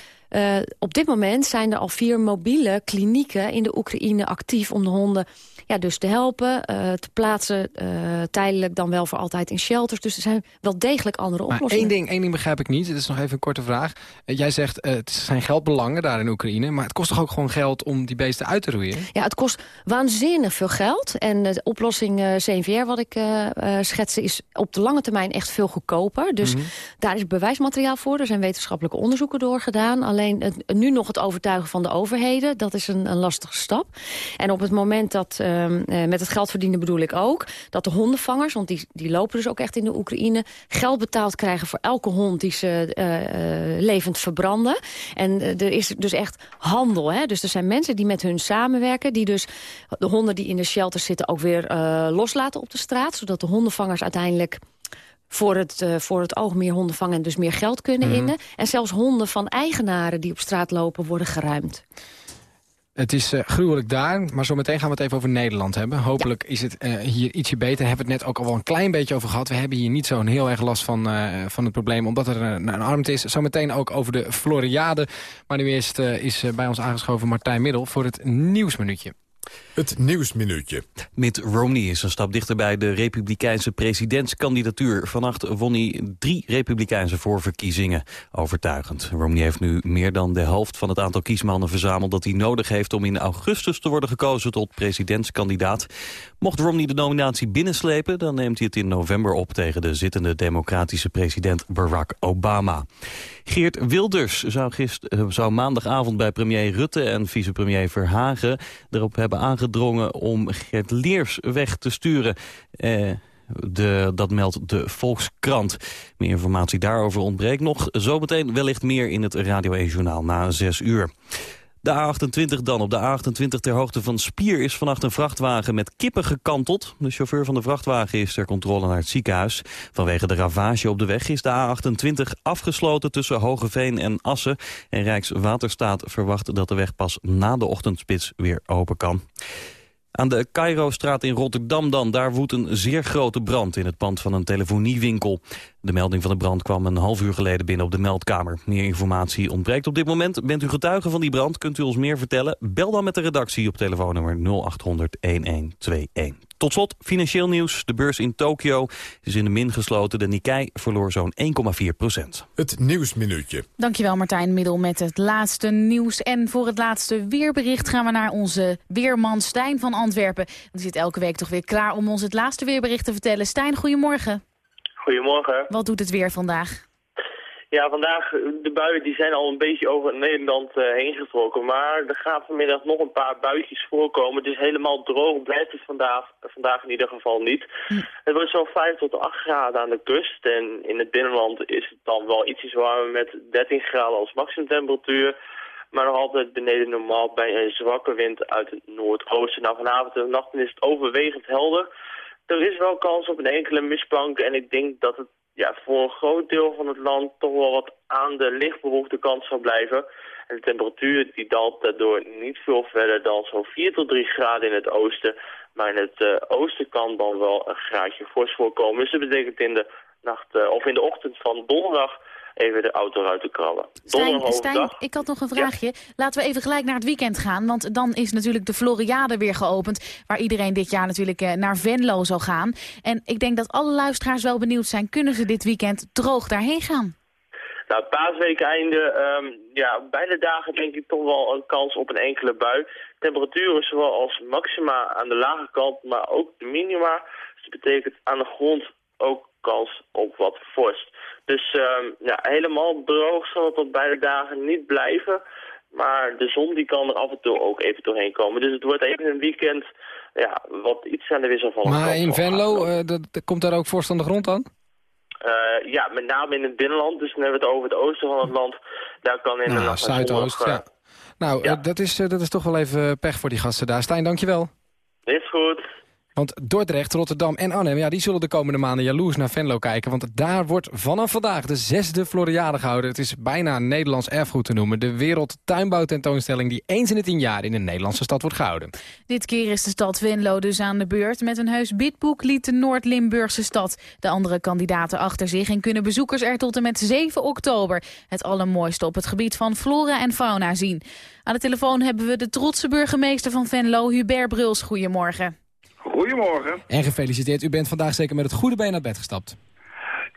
Op dit moment zijn er al vier mobiele klinieken in de Oekraïne actief... om de honden ja, dus te helpen, uh, te plaatsen, uh, tijdelijk dan wel voor altijd in shelters. Dus er zijn wel degelijk andere maar oplossingen. Één ding, één ding begrijp ik niet, het is nog even een korte vraag. Uh, jij zegt, het zijn geldbelangen daar in Oekraïne... maar het kost toch ook gewoon geld om die beesten uit te roeien? Ja, het kost waanzinnig veel geld. En de oplossing CNVR, wat ik schetste, is op de lange termijn echt veel goedkoper. Dus mm -hmm. daar is bewijsmateriaal voor. Er zijn wetenschappelijke onderzoeken door gedaan. Alleen het, nu nog het overtuigen van de overheden, dat is een, een lastige stap. En op het moment dat... Uh, met het geld verdienen bedoel ik ook... dat de hondenvangers, want die, die lopen dus ook echt in de Oekraïne... geld betaald krijgen voor elke hond die ze uh, uh, levend verbranden. En er is dus echt handel. Hè? Dus er zijn mensen die met hun samenwerken... die dus de honden die in de shelters zitten ook weer loslaten op de straat... zodat de hondenvangers uiteindelijk voor het, uh, voor het oog meer honden vangen en dus meer geld kunnen Mhm. innen. En zelfs honden van eigenaren die op straat lopen worden geruimd. Het is eh, gruwelijk daar, maar zometeen gaan we het even over Nederland hebben. Hopelijk is het eh, hier ietsje beter. Hebben we het net ook al wel een klein beetje over gehad. We hebben hier niet zo'n heel erg last van, eh, van het probleem, omdat er een, een armte is. Zometeen ook over de Floriade. Maar nu eerst is bij ons aangeschoven Martijn Middel voor het Nieuwsminuutje. Het Nieuwsminuutje. Mitt Romney is een stap dichter bij de republikeinse presidentskandidatuur. Vannacht won hij drie republikeinse voorverkiezingen. Overtuigend. Romney heeft nu meer dan de helft van het aantal kiesmannen verzameld... dat hij nodig heeft om in augustus te worden gekozen tot presidentskandidaat. Mocht Romney de nominatie binnenslepen... dan neemt hij het in november op tegen de zittende democratische president Barack Obama. Geert Wilders zou, gister, eh, zou maandagavond bij premier Rutte en vicepremier Verhagen erop hebben aangedrongen om Gert Leers weg te sturen. Eh, de, dat meldt de Volkskrant. Meer informatie daarover ontbreekt nog. Zometeen wellicht meer in het Radio 1 Journaal na 6 uur. De A28 dan. Op de A28 ter hoogte van Spier is vannacht een vrachtwagen met kippen gekanteld. De chauffeur van de vrachtwagen is ter controle naar het ziekenhuis. Vanwege de ravage op de weg is de A28 afgesloten tussen Hogeveen en Assen. En Rijkswaterstaat verwacht dat de weg pas na de ochtendspits weer open kan. Aan de Cairo-straat in Rotterdam dan, daar woedt een zeer grote brand in het pand van een telefoniewinkel. De melding van de brand kwam een half uur geleden binnen op de meldkamer. Meer informatie ontbreekt op dit moment. Bent u getuige van die brand, kunt u ons meer vertellen? Bel dan met de redactie op telefoonnummer 0800 1121. Tot slot, financieel nieuws. De beurs in Tokio is in de min gesloten. De Nikkei verloor zo'n 1,4 procent. Het Nieuwsminuutje. Dankjewel Martijn Middel met het laatste nieuws. En voor het laatste weerbericht gaan we naar onze weerman Stijn van Antwerpen. Die zit elke week toch weer klaar om ons het laatste weerbericht te vertellen. Stijn, goedemorgen. Goedemorgen. Wat doet het weer vandaag? Ja, vandaag, de buien die zijn al een beetje over Nederland eh, heen getrokken. Maar er gaan vanmiddag nog een paar buitjes voorkomen. Het is helemaal droog, blijft het vandaag, vandaag in ieder geval niet. Het wordt zo'n 5 tot 8 graden aan de kust. En in het binnenland is het dan wel ietsjes warmer met 13 graden als maximumtemperatuur. Maar nog altijd beneden normaal bij een zwakke wind uit het noordoosten. Nou, vanavond en nacht is het overwegend helder. Er is wel kans op een enkele mistbank en ik denk dat het ja, voor een groot deel van het land toch wel wat aan de lichtbehoefte kant zal blijven. En de temperatuur die daalt daardoor niet veel verder dan zo'n 4 tot 3 graden in het oosten. Maar in het eh, oosten kan dan wel een graadje fors voorkomen. Dus dat betekent in de nacht eh, of in de ochtend van donderdag even de auto uit te krabben. Stijn, ik had nog een vraagje. Laten we even gelijk naar het weekend gaan. Want dan is natuurlijk de Floriade weer geopend. Waar iedereen dit jaar natuurlijk eh, naar Venlo zal gaan. En ik denk dat alle luisteraars wel benieuwd zijn. Kunnen ze dit weekend droog daarheen gaan? Nou, paasweek einde, ehm, ja, beide dagen denk ik toch wel een kans op een enkele bui. Temperaturen zowel als maxima aan de lage kant, maar ook de minima. Dus dat betekent aan de grond ook kans op wat vorst. Dus ehm, ja, helemaal droog zal het op beide dagen niet blijven. Maar de zon die kan er af en toe ook even doorheen komen. Dus het wordt even een weekend ja, wat iets aan de wisselvallige Maar kant in. Venlo, eh, dat, komt daar ook vorst aan de grond dan? Eh, ja, met name in het binnenland. Dus dan hebben we het over het oosten van het land. Daar kan in de Nou, nacht Zuidoost, zondag, ja. Nou, ja. eh, dat, is, dat is toch wel even pech voor die gasten daar. Stijn, dankjewel. Is goed. Want Dordrecht, Rotterdam en Arnhem... Ja, die zullen de komende maanden jaloers naar Venlo kijken. Want daar wordt vanaf vandaag de zesde Floriade gehouden. Het is bijna Nederlands erfgoed te noemen. De wereldtuinbouwtentoonstelling die eens in de tien jaar... in een Nederlandse stad wordt gehouden. Dit keer is de stad Venlo dus aan de beurt. Met een heus bidboek liet de Noord-Limburgse stad de andere kandidaten achter zich... en kunnen bezoekers er tot en met 7 oktober het allermooiste op het gebied van flora en fauna zien. Aan de telefoon hebben we de trotse burgemeester van Venlo, Hubert Bruls. Goedemorgen. Goedemorgen. En gefeliciteerd, u bent vandaag zeker met het goede been uit bed gestapt.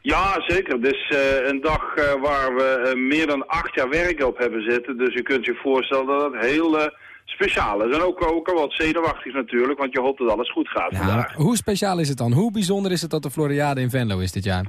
Ja, zeker. Dit is eh, een dag eh, waar we eh, meer dan acht jaar werk op hebben zitten. Dus u kunt je voorstellen dat het heel speciaal is. En ook, ook al wat zenuwachtig natuurlijk, want je hoopt dat alles goed gaat vandaag. hoe speciaal is het dan? Hoe bijzonder is het dat de Floriade in Venlo is dit jaar?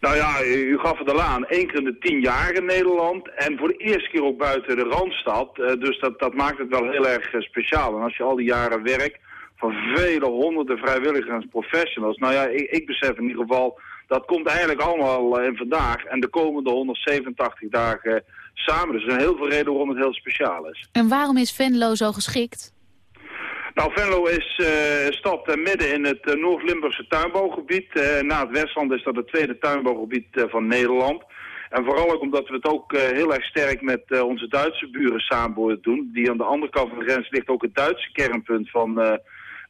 Nou ja, u, u gaf het al aan. Eén keer in de tien jaar in Nederland. En voor de eerste keer ook buiten de Randstad. Dus dat, dat maakt het wel heel erg speciaal. En als je al die jaren werkt van vele honderden vrijwilligers en professionals. Nou ja, ik, ik besef in ieder geval, dat komt eigenlijk allemaal eh, in vandaag. En de komende 187 dagen eh, samen. Dus er zijn heel veel redenen waarom het heel speciaal is. En waarom is Venlo zo geschikt? Nou, Venlo is uh, stad uh, midden in het uh, Noord-Limburgse tuinbouwgebied. na het Westland is dat het tweede tuinbouwgebied van Nederland. En vooral ook omdat we het ook heel erg sterk met onze Duitse buren samen doen. Die aan de andere kant van de grens ligt ook het Duitse kernpunt van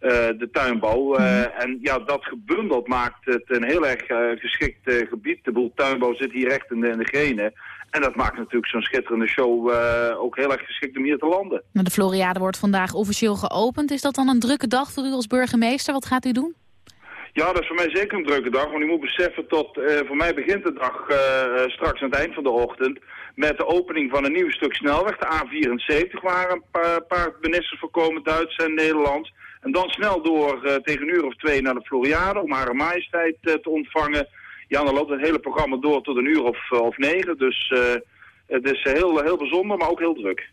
de tuinbouw. En ja, dat gebundeld maakt het een heel erg geschikt gebied. De boel tuinbouw zit hier echt in de, in de genen. En dat maakt natuurlijk zo'n schitterende show uh, ook heel erg geschikt om hier te landen. Nou, de Floriade wordt vandaag officieel geopend. Is dat dan een drukke dag voor u als burgemeester? Wat gaat u doen? Ja, dat is voor mij zeker een drukke dag. Want u moet beseffen uh, voor mij begint de dag uh, straks aan het eind van de ochtend... met de opening van een nieuw stuk snelweg, de A74... waar een paar, paar ministers voor komen, Duits en Nederlands. En dan snel door tegen een uur of twee naar de Floriade... om haar majesteit te ontvangen... Ja, dan loopt het hele programma door tot een uur of, eh, of negen. Dus het is heel, heel bijzonder, maar ook heel druk.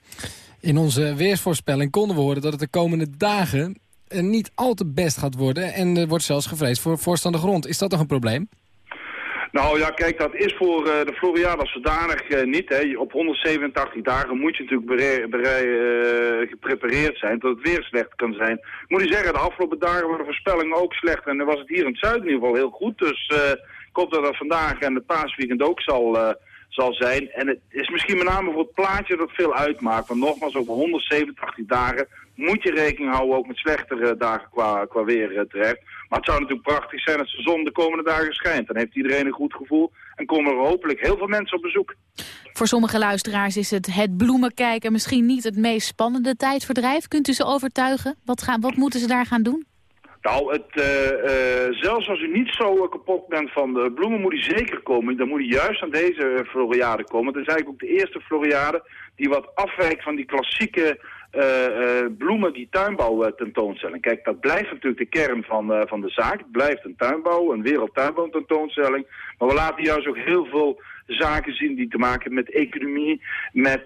In onze weersvoorspelling konden we horen dat het de komende dagen eh, niet al te best gaat worden. En er wordt zelfs gevreesd voor voorstaande grond. Is dat toch een probleem? Nou ja, kijk, dat is voor uh, de Floriade zodanig uh, niet. Hè. Op 187 dagen moet je natuurlijk uh, geprepareerd zijn dat het weer slecht kan zijn. Ik moet u zeggen, de afgelopen dagen waren de voorspellingen ook slecht. En dan was het hier in het zuiden in ieder geval heel goed. Dus ik hoop dat dat vandaag en het paasweekend ook zal, zal zijn. En het is misschien met name voor het plaatje dat veel uitmaakt. Want nogmaals, over 187 dagen moet je rekening houden ook met slechtere dagen qua, qua weer uh, terecht. Maar het zou natuurlijk prachtig zijn als de zon de komende dagen schijnt. Dan heeft iedereen een goed gevoel en komen er hopelijk heel veel mensen op bezoek. Voor sommige luisteraars is het het bloemenkijken misschien niet het meest spannende tijdverdrijf. Kunt u ze overtuigen? Wat, gaan, wat moeten ze daar gaan doen? Nou, het, uh, uh, zelfs als u niet zo kapot bent van de bloemen, moet u zeker komen. Dan moet u juist aan deze Floriade komen. Het is eigenlijk ook de eerste Floriade die wat afwijkt van die klassieke bloemen, die tuinbouw tentoonstelling. Kijk, dat blijft natuurlijk de kern van, van de zaak. Het blijft een tuinbouw, een wereldtuinbouw tentoonstelling. Maar we laten juist ook heel veel zaken zien die te maken met economie, met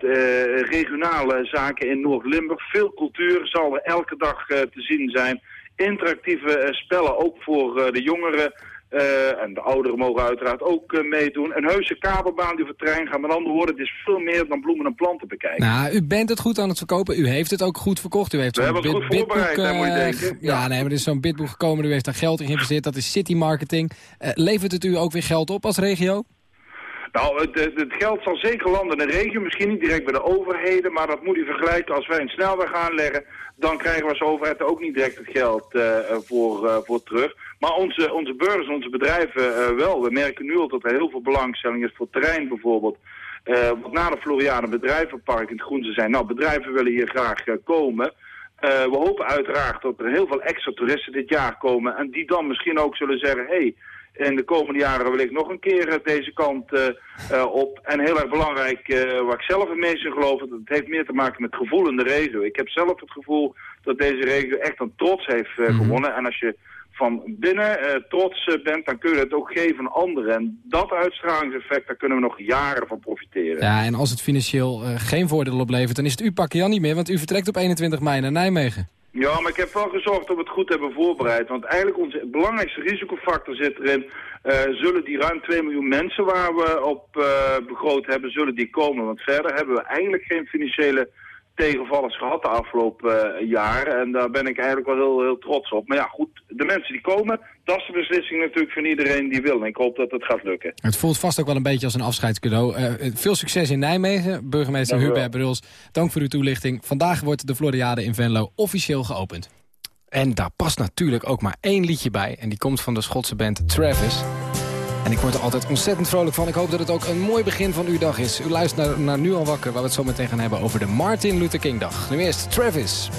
regionale zaken in Noord-Limburg. Veel cultuur zal er elke dag te zien zijn interactieve eh, spellen, ook voor eh, de jongeren. Uh, en de ouderen mogen uiteraard ook uh, meedoen. Een heuse kabelbaan die voor trein gaat. Met andere woorden, het is veel meer dan bloemen en planten bekijken. Nou, u bent het goed aan het verkopen. U heeft het ook goed verkocht. U heeft We hebben het goed voorbereid, uh, moet je denken. Ja, ja, nee, maar er is zo'n bidboek gekomen. U heeft daar geld in geïnvesteerd. Dat is city marketing. levert het u ook weer geld op als regio? Nou, het, het, geld zal zeker landen in de regio. Misschien niet direct bij de overheden. Maar dat moet u vergelijken als wij een snelweg aanleggen dan krijgen we als overheid ook niet direct het geld uh, voor, uh, voor terug. Maar onze, onze burgers, onze bedrijven uh, wel. We merken nu al dat er heel veel belangstelling is voor terrein bijvoorbeeld. wat na de Floriade bedrijvenpark in het Groense zijn. Nou, bedrijven willen hier graag komen. we hopen uiteraard dat er heel veel extra toeristen dit jaar komen. En die dan misschien ook zullen zeggen... Hey, in de komende jaren wellicht nog een keer eh, deze kant uh, uh, op. En heel erg belangrijk, waar ik zelf het meest in geloof, dat het heeft meer te maken met gevoel in de regio. Ik heb zelf het gevoel dat deze regio echt een trots heeft mm -hmm. gewonnen. En als je van binnen trots bent, dan kun je het ook geven aan anderen. En dat uitstralingseffect, daar kunnen we nog jaren van profiteren. Ja, en als het financieel geen voordeel oplevert, dan is het u pakken Jan niet meer, want u vertrekt op 21 mei naar Nijmegen. Ja, maar ik heb wel gezorgd dat we het goed hebben voorbereid. Want eigenlijk onze belangrijkste risicofactor zit erin... Uh, zullen die ruim 2 miljoen mensen waar we op begroot hebben, zullen die komen? Want verder hebben we eigenlijk geen financiële tegenvallers gehad de afgelopen uh, jaren. En daar ben ik eigenlijk wel heel, heel trots op. Maar ja, goed, de mensen die komen, dat is de beslissing natuurlijk van iedereen die wil. En ik hoop dat het gaat lukken. Het voelt vast ook wel een beetje als een afscheidscadeau. Uh, veel succes in Nijmegen. Burgemeester Hubert Bruls, dank voor uw toelichting. Vandaag wordt de Floriade in Venlo officieel geopend. En daar past natuurlijk ook maar één liedje bij. En die komt van de Schotse band Travis. En ik word er altijd ontzettend vrolijk van. Ik hoop dat het ook een mooi begin van uw dag is. U luistert naar, naar Nu al wakker, waar we het zo meteen gaan hebben over de Martin Luther King dag. Nu eerst Travis.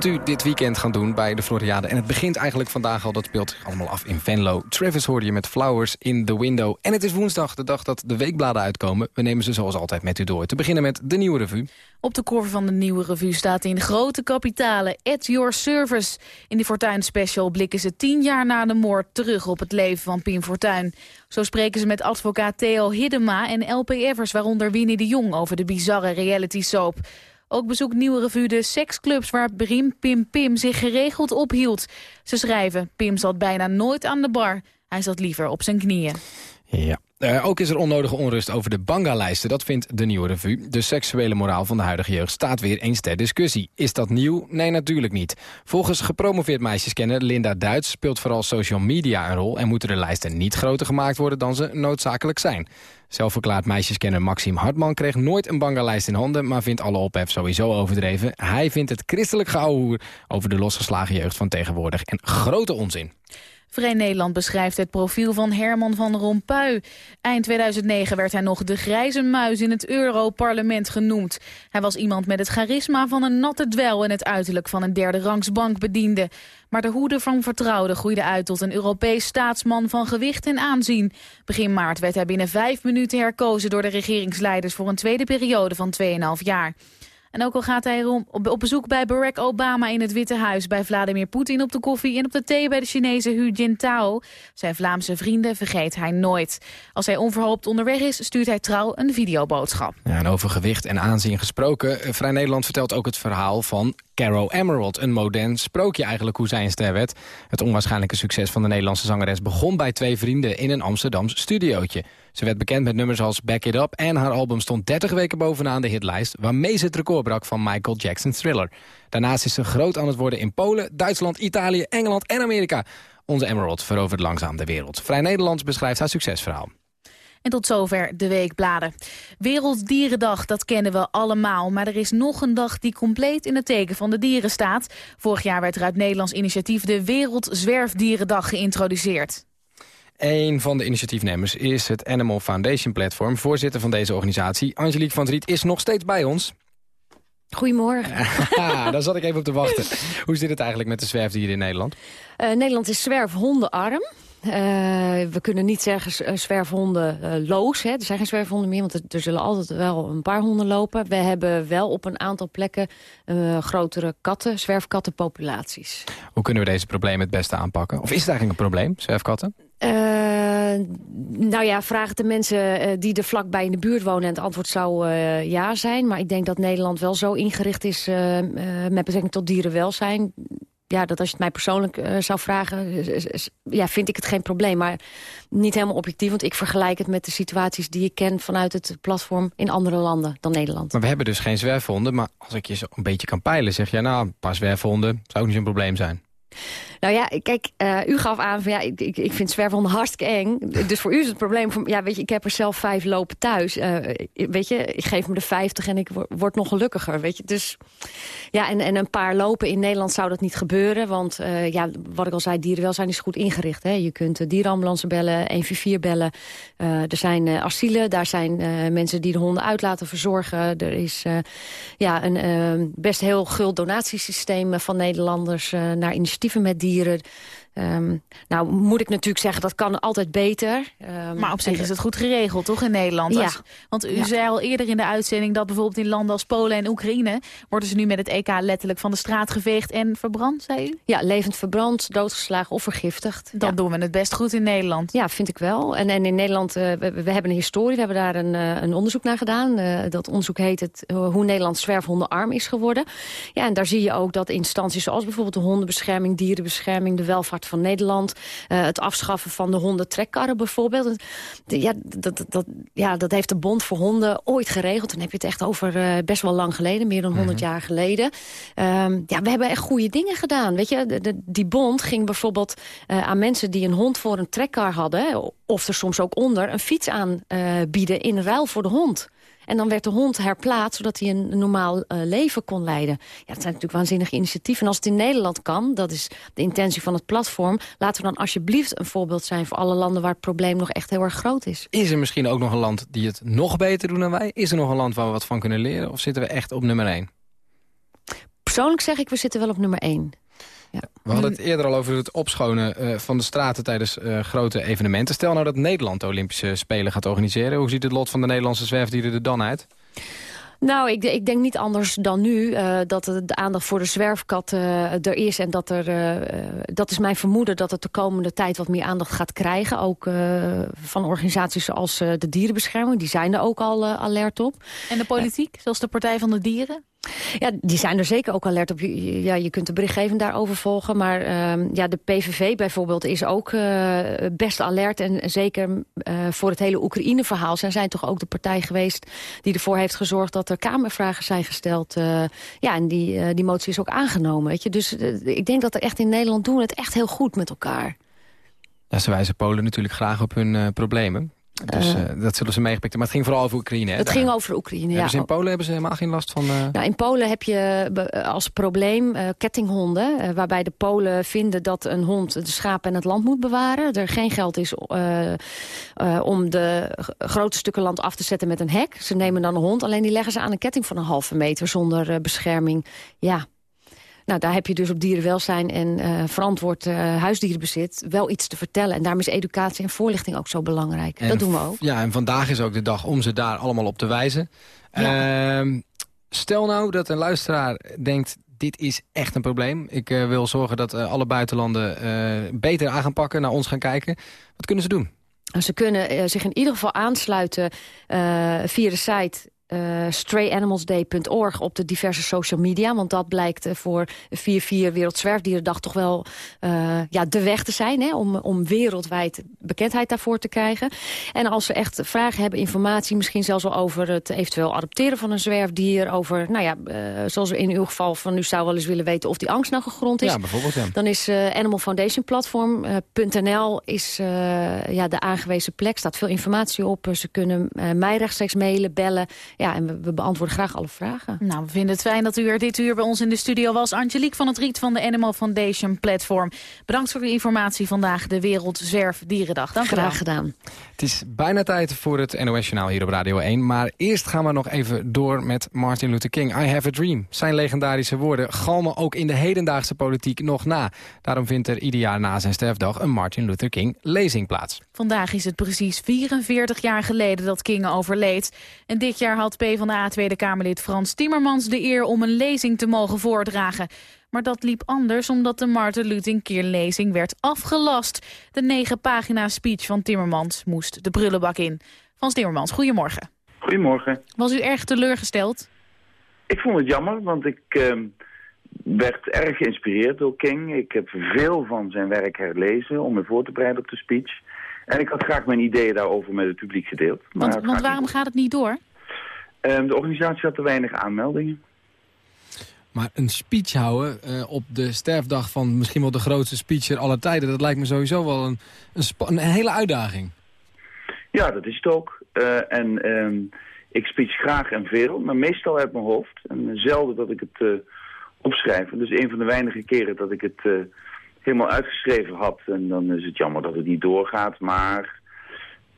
Kunt u dit weekend gaan doen bij de Floriade. En het begint eigenlijk vandaag al, dat speelt zich allemaal af in Venlo. Travis hoorde je met Flowers in the Window. En het is woensdag, de dag dat de weekbladen uitkomen. We nemen ze zoals altijd met u door. Te beginnen met de Nieuwe Revue. Op de cover van de nieuwe revue staat in grote kapitalen at your service. In die Fortuin special blikken ze tien jaar na de moord terug op het leven van Pim Fortuyn. Zo spreken ze met advocaat Theo Hiddema en LP Evers, waaronder Winnie de Jong over de bizarre reality soap. Ook bezoekt Nieuwe Revue de seksclubs waar Brim Pim Pim zich geregeld ophield. Ze schrijven, Pim zat bijna nooit aan de bar. Hij zat liever op zijn knieën. Ja. Eh, ook is er onnodige onrust over de banga-lijsten. Dat vindt de Nieuwe Revue. De seksuele moraal van de huidige jeugd staat weer eens ter discussie. Is dat nieuw? Nee, natuurlijk niet. Volgens gepromoveerd meisjeskenner Linda Duits... speelt vooral social media een rol... en moeten de lijsten niet groter gemaakt worden dan ze noodzakelijk zijn. Zelfverklaard meisjeskenner Maxime Hartman kreeg nooit een banga-lijst in handen... maar vindt alle ophef sowieso overdreven. Hij vindt het christelijk geouwehoer over de losgeslagen jeugd van tegenwoordig... en grote onzin. Vrij Nederland beschrijft het profiel van Herman van Rompuy. Eind 2009 werd hij nog de grijze muis in het Europarlement genoemd. Hij was iemand met het charisma van een natte dwel... en het uiterlijk van een derde rangs bankbediende. Maar de hoede van vertrouwde groeide uit tot een Europees staatsman van gewicht en aanzien. Begin maart werd hij binnen vijf minuten herkozen door de regeringsleiders... voor een tweede periode van 2,5 jaar. En ook al gaat hij erom op, bezoek bij Barack Obama in het Witte Huis... bij Vladimir Poetin op de koffie en op de thee bij de Chinese Hu Jintao... zijn Vlaamse vrienden vergeet hij nooit. Als hij onverhoopt onderweg is, stuurt hij trouw een videoboodschap. Ja, en over gewicht en aanzien gesproken... eh, Vrij Nederland vertelt ook het verhaal van Caro Emerald. Een modern sprookje eigenlijk hoe zij een ster werd. Het onwaarschijnlijke succes van de Nederlandse zangeres... begon bij twee vrienden in een Amsterdams studiootje. Ze werd bekend met nummers als Back It Up... en haar album stond 30 weken bovenaan de hitlijst... waarmee ze het record brak van Michael Jackson's Thriller. Daarnaast is ze groot aan het worden in Polen, Duitsland, Italië, Engeland en Amerika. Onze Emerald verovert langzaam de wereld. Vrij Nederland beschrijft haar succesverhaal. En tot zover de weekbladen. Werelddierendag, dat kennen we allemaal. Maar er is nog een dag die compleet in het teken van de dieren staat. Vorig jaar werd er uit Nederlands initiatief de Wereldzwerfdierendag geïntroduceerd. Een van de initiatiefnemers is het Animal Foundation Platform. Voorzitter van deze organisatie, Angelique van Driet, is nog steeds bij ons. Goedemorgen. Daar zat ik even op te wachten. Hoe zit het eigenlijk met de zwerfdieren in Nederland? Uh, Nederland is zwerfhondenarm. Uh, we kunnen niet zeggen uh, zwerfhonden uh, loos. Hè. Er zijn geen zwerfhonden meer, want er, er, zullen altijd wel een paar honden lopen. We hebben wel op een aantal plekken grotere katten, zwerfkattenpopulaties. Hoe kunnen we deze problemen het beste aanpakken? Of is het eigenlijk een probleem, zwerfkatten? nou ja, vraag het de mensen die er vlakbij in de buurt wonen. En het antwoord zou ja zijn. Maar ik denk dat Nederland wel zo ingericht is met betrekking tot dierenwelzijn ja, dat als je het mij persoonlijk uh, zou vragen, ja, vind ik het geen probleem. Maar niet helemaal objectief, want ik vergelijk het met de situaties die ik ken vanuit het platform in andere landen dan Nederland. Maar we hebben dus geen zwerfhonden, maar als ik je zo een beetje kan peilen, zeg je nou, een paar zwerfhonden zou ook niet zo'n probleem zijn. Nou ja, kijk, eh, u gaf aan van ja, ik, ik, ik vind zwerfhonden hartstikke eng. Dus voor u is het probleem, van, ja, weet je, ik heb er zelf vijf lopen thuis. Eh, weet je, ik geef me de vijftig en ik wo- word nog gelukkiger, weet je. Dus ja, en, en een paar lopen in Nederland zou dat niet gebeuren. Want eh, ja, wat ik al zei, dierenwelzijn is goed ingericht. Hè. Je kunt de dierenambulance bellen, 144 bellen. Er zijn asielen, daar zijn mensen die de honden uit laten verzorgen. Er is ja, een best heel guld donatiesysteem van Nederlanders... naar initiatieven met dieren. dieren. Ehm, nou, moet ik natuurlijk zeggen, dat kan altijd beter. Ehm, Maar op zich is het goed geregeld, toch, in Nederland? Ja. Als- Want u Ja. zei al eerder in de uitzending dat bijvoorbeeld in landen als Polen en Oekraïne... worden ze nu met het EK letterlijk van de straat geveegd en verbrand, zei u? Ja, levend verbrand, doodgeslagen of vergiftigd. Dan ja. doen we het best goed in Nederland. Ja, vind ik wel. En, en in Nederland, eh, we, we hebben een historie. We hebben daar een, eh, een onderzoek naar gedaan. Eh, dat onderzoek heet het hoe Nederland zwerfhondenarm is geworden. Ja, en daar zie je ook dat instanties zoals bijvoorbeeld de hondenbescherming, dierenbescherming, de welvaart van Nederland, eh, het afschaffen van de hondentrekkarren bijvoorbeeld. Ja dat, dat, ja, dat heeft de Bond voor Honden ooit geregeld. Dan heb je het echt over eh, best wel lang geleden, meer dan 100 jaar geleden. Ehm, ja, we hebben echt goede dingen gedaan. Weet je, de, de- die bond ging bijvoorbeeld eh, aan mensen die een hond voor een trekkar hadden... of er soms ook onder, een fiets aanbieden in ruil voor de hond. En dan werd de hond herplaatst, zodat hij een normaal eh, leven kon leiden. Ja, dat zijn natuurlijk waanzinnige initiatieven. En als het in Nederland kan, dat is de intentie van het platform... laten we dan alsjeblieft een voorbeeld zijn voor alle landen... waar het probleem nog echt heel erg groot is. Is er misschien ook nog een land die het nog beter doet dan wij? Is er nog een land waar we wat van kunnen leren? Of zitten we echt op nummer 1? Persoonlijk zeg ik, we zitten wel op nummer één. Ja. We hadden het eerder al over het opschonen eh, van de straten tijdens eh, grote evenementen. Stel nou dat Nederland de Olympische Spelen gaat organiseren. Hoe ziet het lot van de Nederlandse zwerfdieren er dan uit? Nou, ik, ik denk niet anders dan nu eh, dat de, de aandacht voor de zwerfkat eh, er is. En dat er, dat is mijn vermoeden dat het de komende tijd wat meer aandacht gaat krijgen. Ook eh, van organisaties zoals eh, de dierenbescherming. Die zijn er ook al eh, alert op. En de politiek, zoals de Partij van de Dieren? Ja, die zijn er zeker ook alert op. Ja, je kunt de berichtgeving daarover volgen. Maar ehm, ja, de PVV bijvoorbeeld is ook eh, best alert. En zeker eh, voor het hele Oekraïne-verhaal. Zij zijn toch ook de partij geweest die ervoor heeft gezorgd... dat er kamervragen zijn gesteld. eh, ja, en die, die motie is ook aangenomen. Weet je? Dus ik denk dat er echt in Nederland doen het echt heel goed met elkaar. Ja, ze wijzen Polen natuurlijk graag op hun problemen. Dus Eh. eh, dat zullen ze meegepikt. Maar het ging vooral over Oekraïne. Hè, het daar. ging over Oekraïne, ja. Ze in Polen hebben ze helemaal geen last van... eh, Nou, in Polen heb je als probleem kettinghonden. waarbij de Polen vinden dat een hond de schapen en het land moet bewaren. Er geen geld is om de grote stukken land af te zetten met een hek. Ze nemen dan een hond, alleen die leggen ze aan een ketting van een halve meter zonder bescherming. Ja. Nou, daar heb je dus op dierenwelzijn en eh, verantwoord eh, huisdierenbezit wel iets te vertellen. En daarom is educatie en voorlichting ook zo belangrijk. En dat doen we ook. Ja, en vandaag is ook de dag om ze daar allemaal op te wijzen. Ehm, stel nou dat een luisteraar denkt... dit is echt een probleem. Ik eh, wil zorgen dat alle buitenlanden beter aan gaan pakken... naar ons gaan kijken. Wat kunnen ze doen? Ze kunnen zich in ieder geval aansluiten via de site eh, strayanimalsday.org op de diverse social media. Want dat blijkt eh, voor 4-4 Wereldzwerfdierendag toch wel eh, ja, de weg te zijn... Hè, om, om wereldwijd bekendheid daarvoor te krijgen. En als ze echt vragen hebben, informatie... misschien zelfs wel over het eventueel adopteren van een zwerfdier... over, nou ja, zoals in uw geval van... u zou wel eens willen weten of die angst nou gegrond is... Ja, bijvoorbeeld. Ja. Dan is eh Animal Foundation Platform.nl is ja, de aangewezen plek. staat veel informatie op. Ze kunnen mij rechtstreeks mailen, bellen. Ja, en we, we beantwoorden graag alle vragen. Nou, we vinden het fijn dat u er dit uur bij ons in de studio was. Angelique van het Riet van de Animal Foundation Platform. Bedankt voor uw informatie vandaag, de Wereld Zwerfdierendag. Dank u wel. Graag gedaan. Het is bijna tijd voor het NOS-journaal hier op Radio 1. Maar eerst gaan we nog even door met Martin Luther King. I have a dream. Zijn legendarische woorden galmen ook in de hedendaagse politiek nog na. Daarom vindt er ieder jaar na zijn sterfdag een Martin Luther King lezing plaats. Vandaag is het precies 44 jaar geleden dat King overleed. En dit jaar had PvdA Tweede Kamerlid Frans Timmermans de eer om een lezing te mogen voordragen. Maar dat liep anders omdat de Martin Luther King lezing werd afgelast. De negen pagina speech van Timmermans moest de prullenbak in. Frans Timmermans, goedemorgen. Goedemorgen. Was u erg teleurgesteld? Ik vond het jammer, want ik ehm, werd erg geïnspireerd door King. Ik heb veel van zijn werk herlezen om me voor te bereiden op de speech. En ik had graag mijn ideeën daarover met het publiek gedeeld. Maar Want, waarom gaat het niet door? Ehm, de organisatie had te weinig aanmeldingen. Maar een speech houden eh, op de sterfdag van misschien wel de grootste speecher aller tijden... dat lijkt me sowieso wel een, een, een hele uitdaging. Ja, dat is het ook. Eh, en ehm, ik speech graag en veel, maar meestal uit mijn hoofd. En zelden dat ik het eh, opschrijf. En dus een van de weinige keren dat ik het eh, helemaal uitgeschreven had. En dan is het jammer dat het niet doorgaat. Maar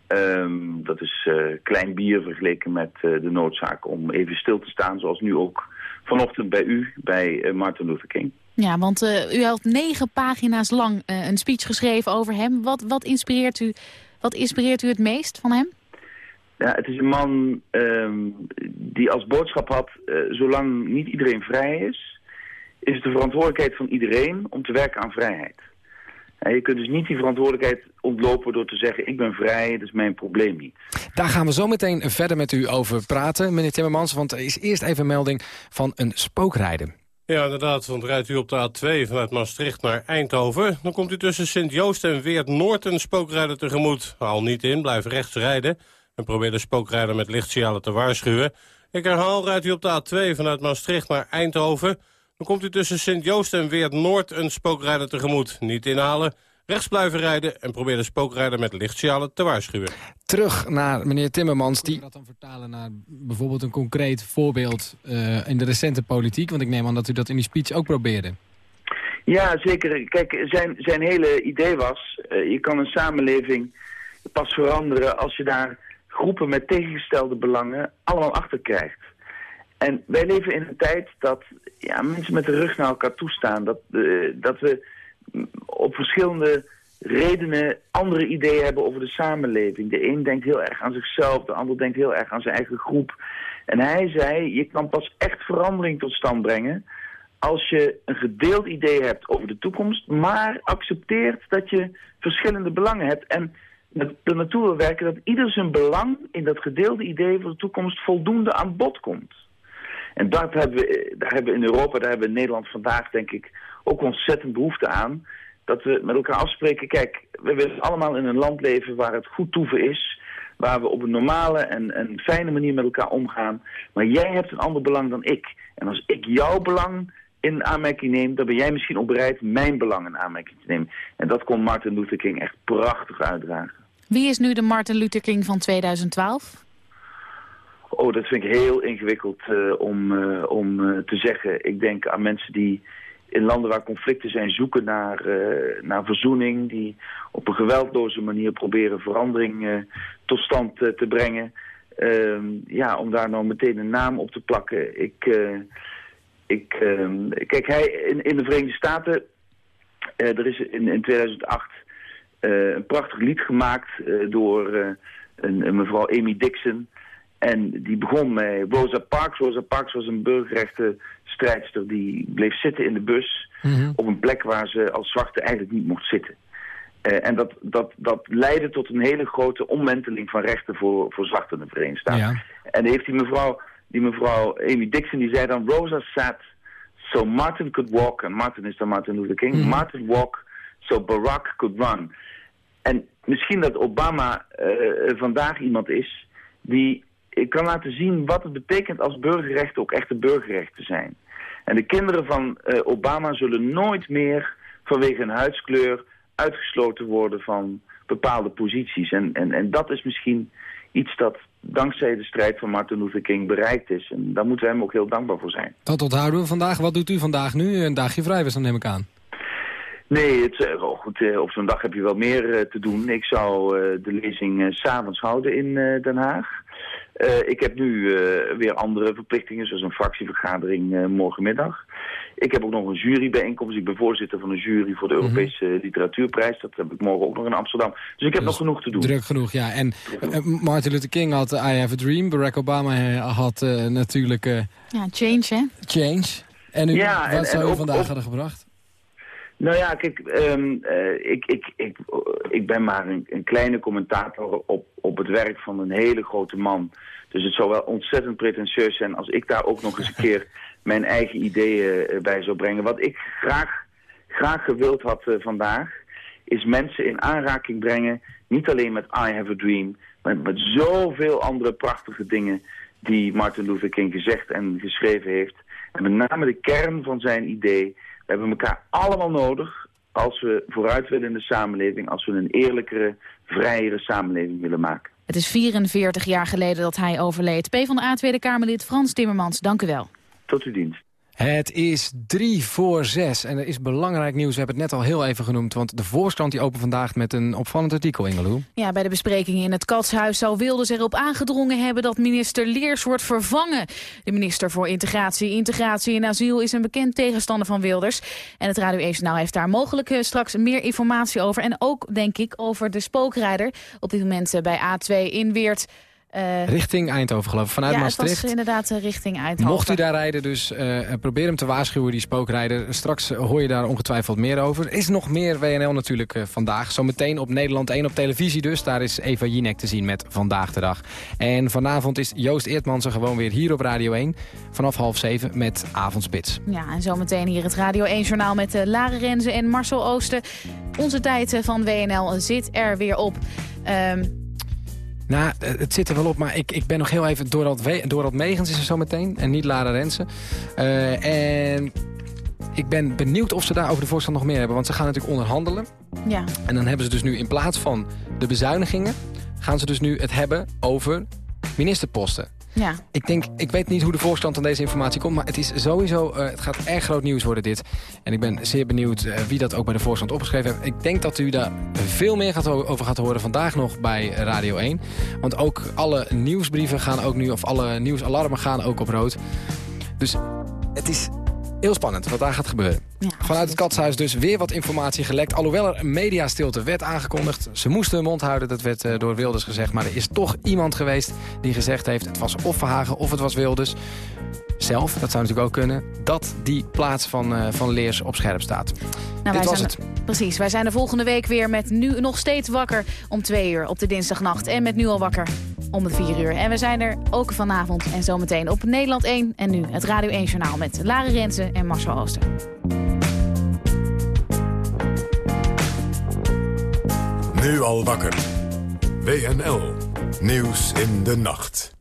ehm, dat is eh, klein bier vergeleken met eh, de noodzaak om even stil te staan. Zoals nu ook vanochtend bij u, bij eh, Martin Luther King. Ja, want u had negen pagina's lang een speech geschreven over hem. Wat, wat, inspireert u, wat inspireert u het meest van hem? Ja, het is een man ehm, die als boodschap had, zolang niet iedereen vrij is, is het de verantwoordelijkheid van iedereen om te werken aan vrijheid. En je kunt dus niet die verantwoordelijkheid ontlopen door te zeggen, ik ben vrij, dat is mijn probleem niet. Daar gaan we zo meteen verder met u over praten, meneer Timmermans. Want er is eerst even een melding van een spookrijden. Ja, inderdaad, want rijdt u op de A2 vanuit Maastricht naar Eindhoven... dan komt u tussen Sint-Joost en Weert-Noord een spookrijder tegemoet. Haal niet in, blijf rechts rijden en probeer de spookrijder met lichtsignalen te waarschuwen. Ik herhaal, rijdt u op de A2 vanuit Maastricht naar Eindhoven... dan komt u tussen Sint-Joost en Weert-Noord een spookrijder tegemoet. Niet inhalen, rechts blijven rijden en probeer de spookrijder met lichtsignalen te waarschuwen. Terug naar meneer Timmermans. Die dat dan vertalen naar bijvoorbeeld een concreet voorbeeld eh, in de recente politiek. Want ik neem aan dat u dat in die speech ook probeerde. Ja, zeker. Kijk, zijn, zijn hele idee was, eh, je kan een samenleving pas veranderen als je daar groepen met tegengestelde belangen allemaal achter krijgt. En wij leven in een tijd dat ja, mensen met de rug naar elkaar toestaan. Dat, eh, dat we mm, op verschillende redenen andere ideeën hebben over de samenleving. De een denkt heel erg aan zichzelf, de ander denkt heel erg aan zijn eigen groep. En hij zei, je kan pas echt verandering tot stand brengen als je een gedeeld idee hebt over de toekomst, maar accepteert dat je verschillende belangen hebt. En er naartoe wil werken dat ieder zijn belang in dat gedeelde idee voor de toekomst voldoende aan bod komt. En dat hebben we, daar hebben we in Europa, daar hebben we in Nederland vandaag denk ik ook ontzettend behoefte aan. Dat we met elkaar afspreken, kijk, we willen allemaal in een land leven waar het goed toeven is. Waar we op een normale en, en fijne manier met elkaar omgaan. Maar jij hebt een ander belang dan ik. En als ik jouw belang in aanmerking neem, dan ben jij misschien ook bereid mijn belang in aanmerking te nemen. En dat kon Martin Luther King echt prachtig uitdragen. Wie is nu de Martin Luther King van 2012? Oh, dat vind ik heel ingewikkeld uh, om, uh, om uh, te zeggen. Ik denk aan mensen die in landen waar conflicten zijn zoeken naar, naar verzoening. Die op een geweldloze manier proberen verandering tot stand te brengen. Ehm, ja, om daar nou meteen een naam op te plakken. Ik, ik, ehm, kijk, hij in, in de Verenigde Staten, er is in, in 2008 een prachtig lied gemaakt door een, een mevrouw Amy Dixon... En die begon met Rosa Parks. Rosa Parks was een burgerrechtenstrijdster die bleef zitten in de bus... Mm -hmm. op een plek waar ze als zwarte eigenlijk niet mocht zitten. Uh, en dat, dat, dat leidde tot een hele grote omwenteling van rechten voor, voor zwarten in de Verenigde Staten. Ja. En heeft die mevrouw, die mevrouw Amy Dixon, die zei dan... Rosa sat so Martin could walk. En Martin is dan Martin Luther King. Mm -hmm. Martin walk so Barack could run. En misschien dat Obama uh, vandaag iemand is die ik kan laten zien wat het betekent als burgerrechten ook echte burgerrechten zijn. En de kinderen van uh, Obama zullen nooit meer vanwege hun huidskleur uitgesloten worden van bepaalde posities. En, en, en dat is misschien iets dat dankzij de strijd van Martin Luther King bereikt is. En daar moeten we hem ook heel dankbaar voor zijn. Dat onthouden we vandaag. Wat doet u vandaag nu? Een dagje vrij was dan neem ik aan. Nee, het, oh goed, uh, op zo'n dag heb je wel meer uh, te doen. Ik zou uh, de lezing s s'avonds houden in Den Haag. Uh, ik heb nu uh, weer andere verplichtingen, zoals een fractievergadering uh, morgenmiddag. Ik heb ook nog een jurybijeenkomst. Ik ben voorzitter van een jury voor de Europese mm -hmm. Literatuurprijs. Dat heb ik morgen ook nog in Amsterdam. Dus ik heb dus nog genoeg te doen. Druk genoeg, ja. En Martin Luther King had I Have a Dream. Barack Obama had natuurlijk... ja, Change, hè? Change. En u, ja, wat en, zou en u ook, vandaag ook, hebben gebracht? Nou ja, kijk, um, uh, ik, ik, ik, ik ben maar een, een, kleine commentator op, op het werk van een hele grote man. Dus het zou wel ontzettend pretentieus zijn als ik daar ook nog eens een keer mijn eigen ideeën uh, bij zou brengen. Wat ik graag, graag gewild had uh, vandaag, is mensen in aanraking brengen, niet alleen met I Have a Dream, maar met zoveel andere prachtige dingen die Martin Luther King gezegd en geschreven heeft. En met name de kern van zijn idee. We hebben elkaar allemaal nodig als we vooruit willen in de samenleving. Als we een eerlijkere, vrijere samenleving willen maken. Het is 44 jaar geleden dat hij overleed. PvdA Tweede Kamerlid Frans Timmermans, dank u wel. Tot uw dienst. Het is drie voor zes en er is belangrijk nieuws. We hebben het net al heel even genoemd, want de Volkskrant die opent vandaag met een opvallend artikel, Ingeloe. Ja, bij de besprekingen in het Katshuis zou Wilders erop aangedrongen hebben dat minister Leers wordt vervangen. De minister voor Integratie, Integratie en Asiel is een bekend tegenstander van Wilders. En het Radio 1 Journaal heeft daar mogelijk eh, straks meer informatie over. En ook, denk ik, over de spookrijder. Op dit moment eh, bij A2 in Weert. Uh, richting Eindhoven geloof ik, vanuit ja, Maastricht. het was inderdaad uh, richting Eindhoven. Mocht u daar rijden, dus uh, probeer hem te waarschuwen, die spookrijder. Straks hoor je daar ongetwijfeld meer over. Er is nog meer WNL natuurlijk vandaag. Zometeen op Nederland 1 op televisie dus. Daar is Eva Jinek te zien met Vandaag de Dag. En vanavond is Joost Eertmansen gewoon weer hier op Radio 1. Vanaf half zeven met Avondspits. Ja, en zometeen hier het Radio 1-journaal met Lare Renze en Marcel Oosten. Onze tijd van WNL zit er weer op. Um, nou, het zit er wel op, maar ik, ik ben nog heel even... Dorald, Dorald Megens is er zo meteen en niet Lara Rensen. Uh, en ik ben benieuwd of ze daar over de voorstel nog meer hebben. Want ze gaan natuurlijk onderhandelen. Ja. En dan hebben ze dus nu in plaats van de bezuinigingen... gaan ze dus nu het hebben over ministerposten. Ja. Ik denk, ik weet niet hoe de voorstand aan deze informatie komt... maar het is sowieso, uh, het gaat erg groot nieuws worden dit. En ik ben zeer benieuwd uh, wie dat ook bij de voorstand opgeschreven heeft. Ik denk dat u daar veel meer gaat over gaat horen vandaag nog bij Radio 1. Want ook alle nieuwsbrieven gaan ook nu... of alle nieuwsalarmen gaan ook op rood. Dus het is heel spannend wat daar gaat gebeuren. Ja, Vanuit het katshuis dus weer wat informatie gelekt. Alhoewel er een mediastilte werd aangekondigd. Ze moesten hun mond houden, dat werd uh, door Wilders gezegd. Maar er is toch iemand geweest die gezegd heeft... het was of Verhagen of het was Wilders. Zelf, dat zou natuurlijk ook kunnen... dat die plaats van, uh, van Leers op scherp staat. Nou, Dit was het. Precies, wij zijn de volgende week weer met nu nog steeds wakker... om twee uur op de dinsdagnacht. En met nu al wakker om het vier uur. En we zijn er ook vanavond en zometeen op Nederland 1. En nu het Radio 1 Journaal met Lare Rensen en Marcel Ooster. Nu al wakker. WNL. Nieuws in de nacht.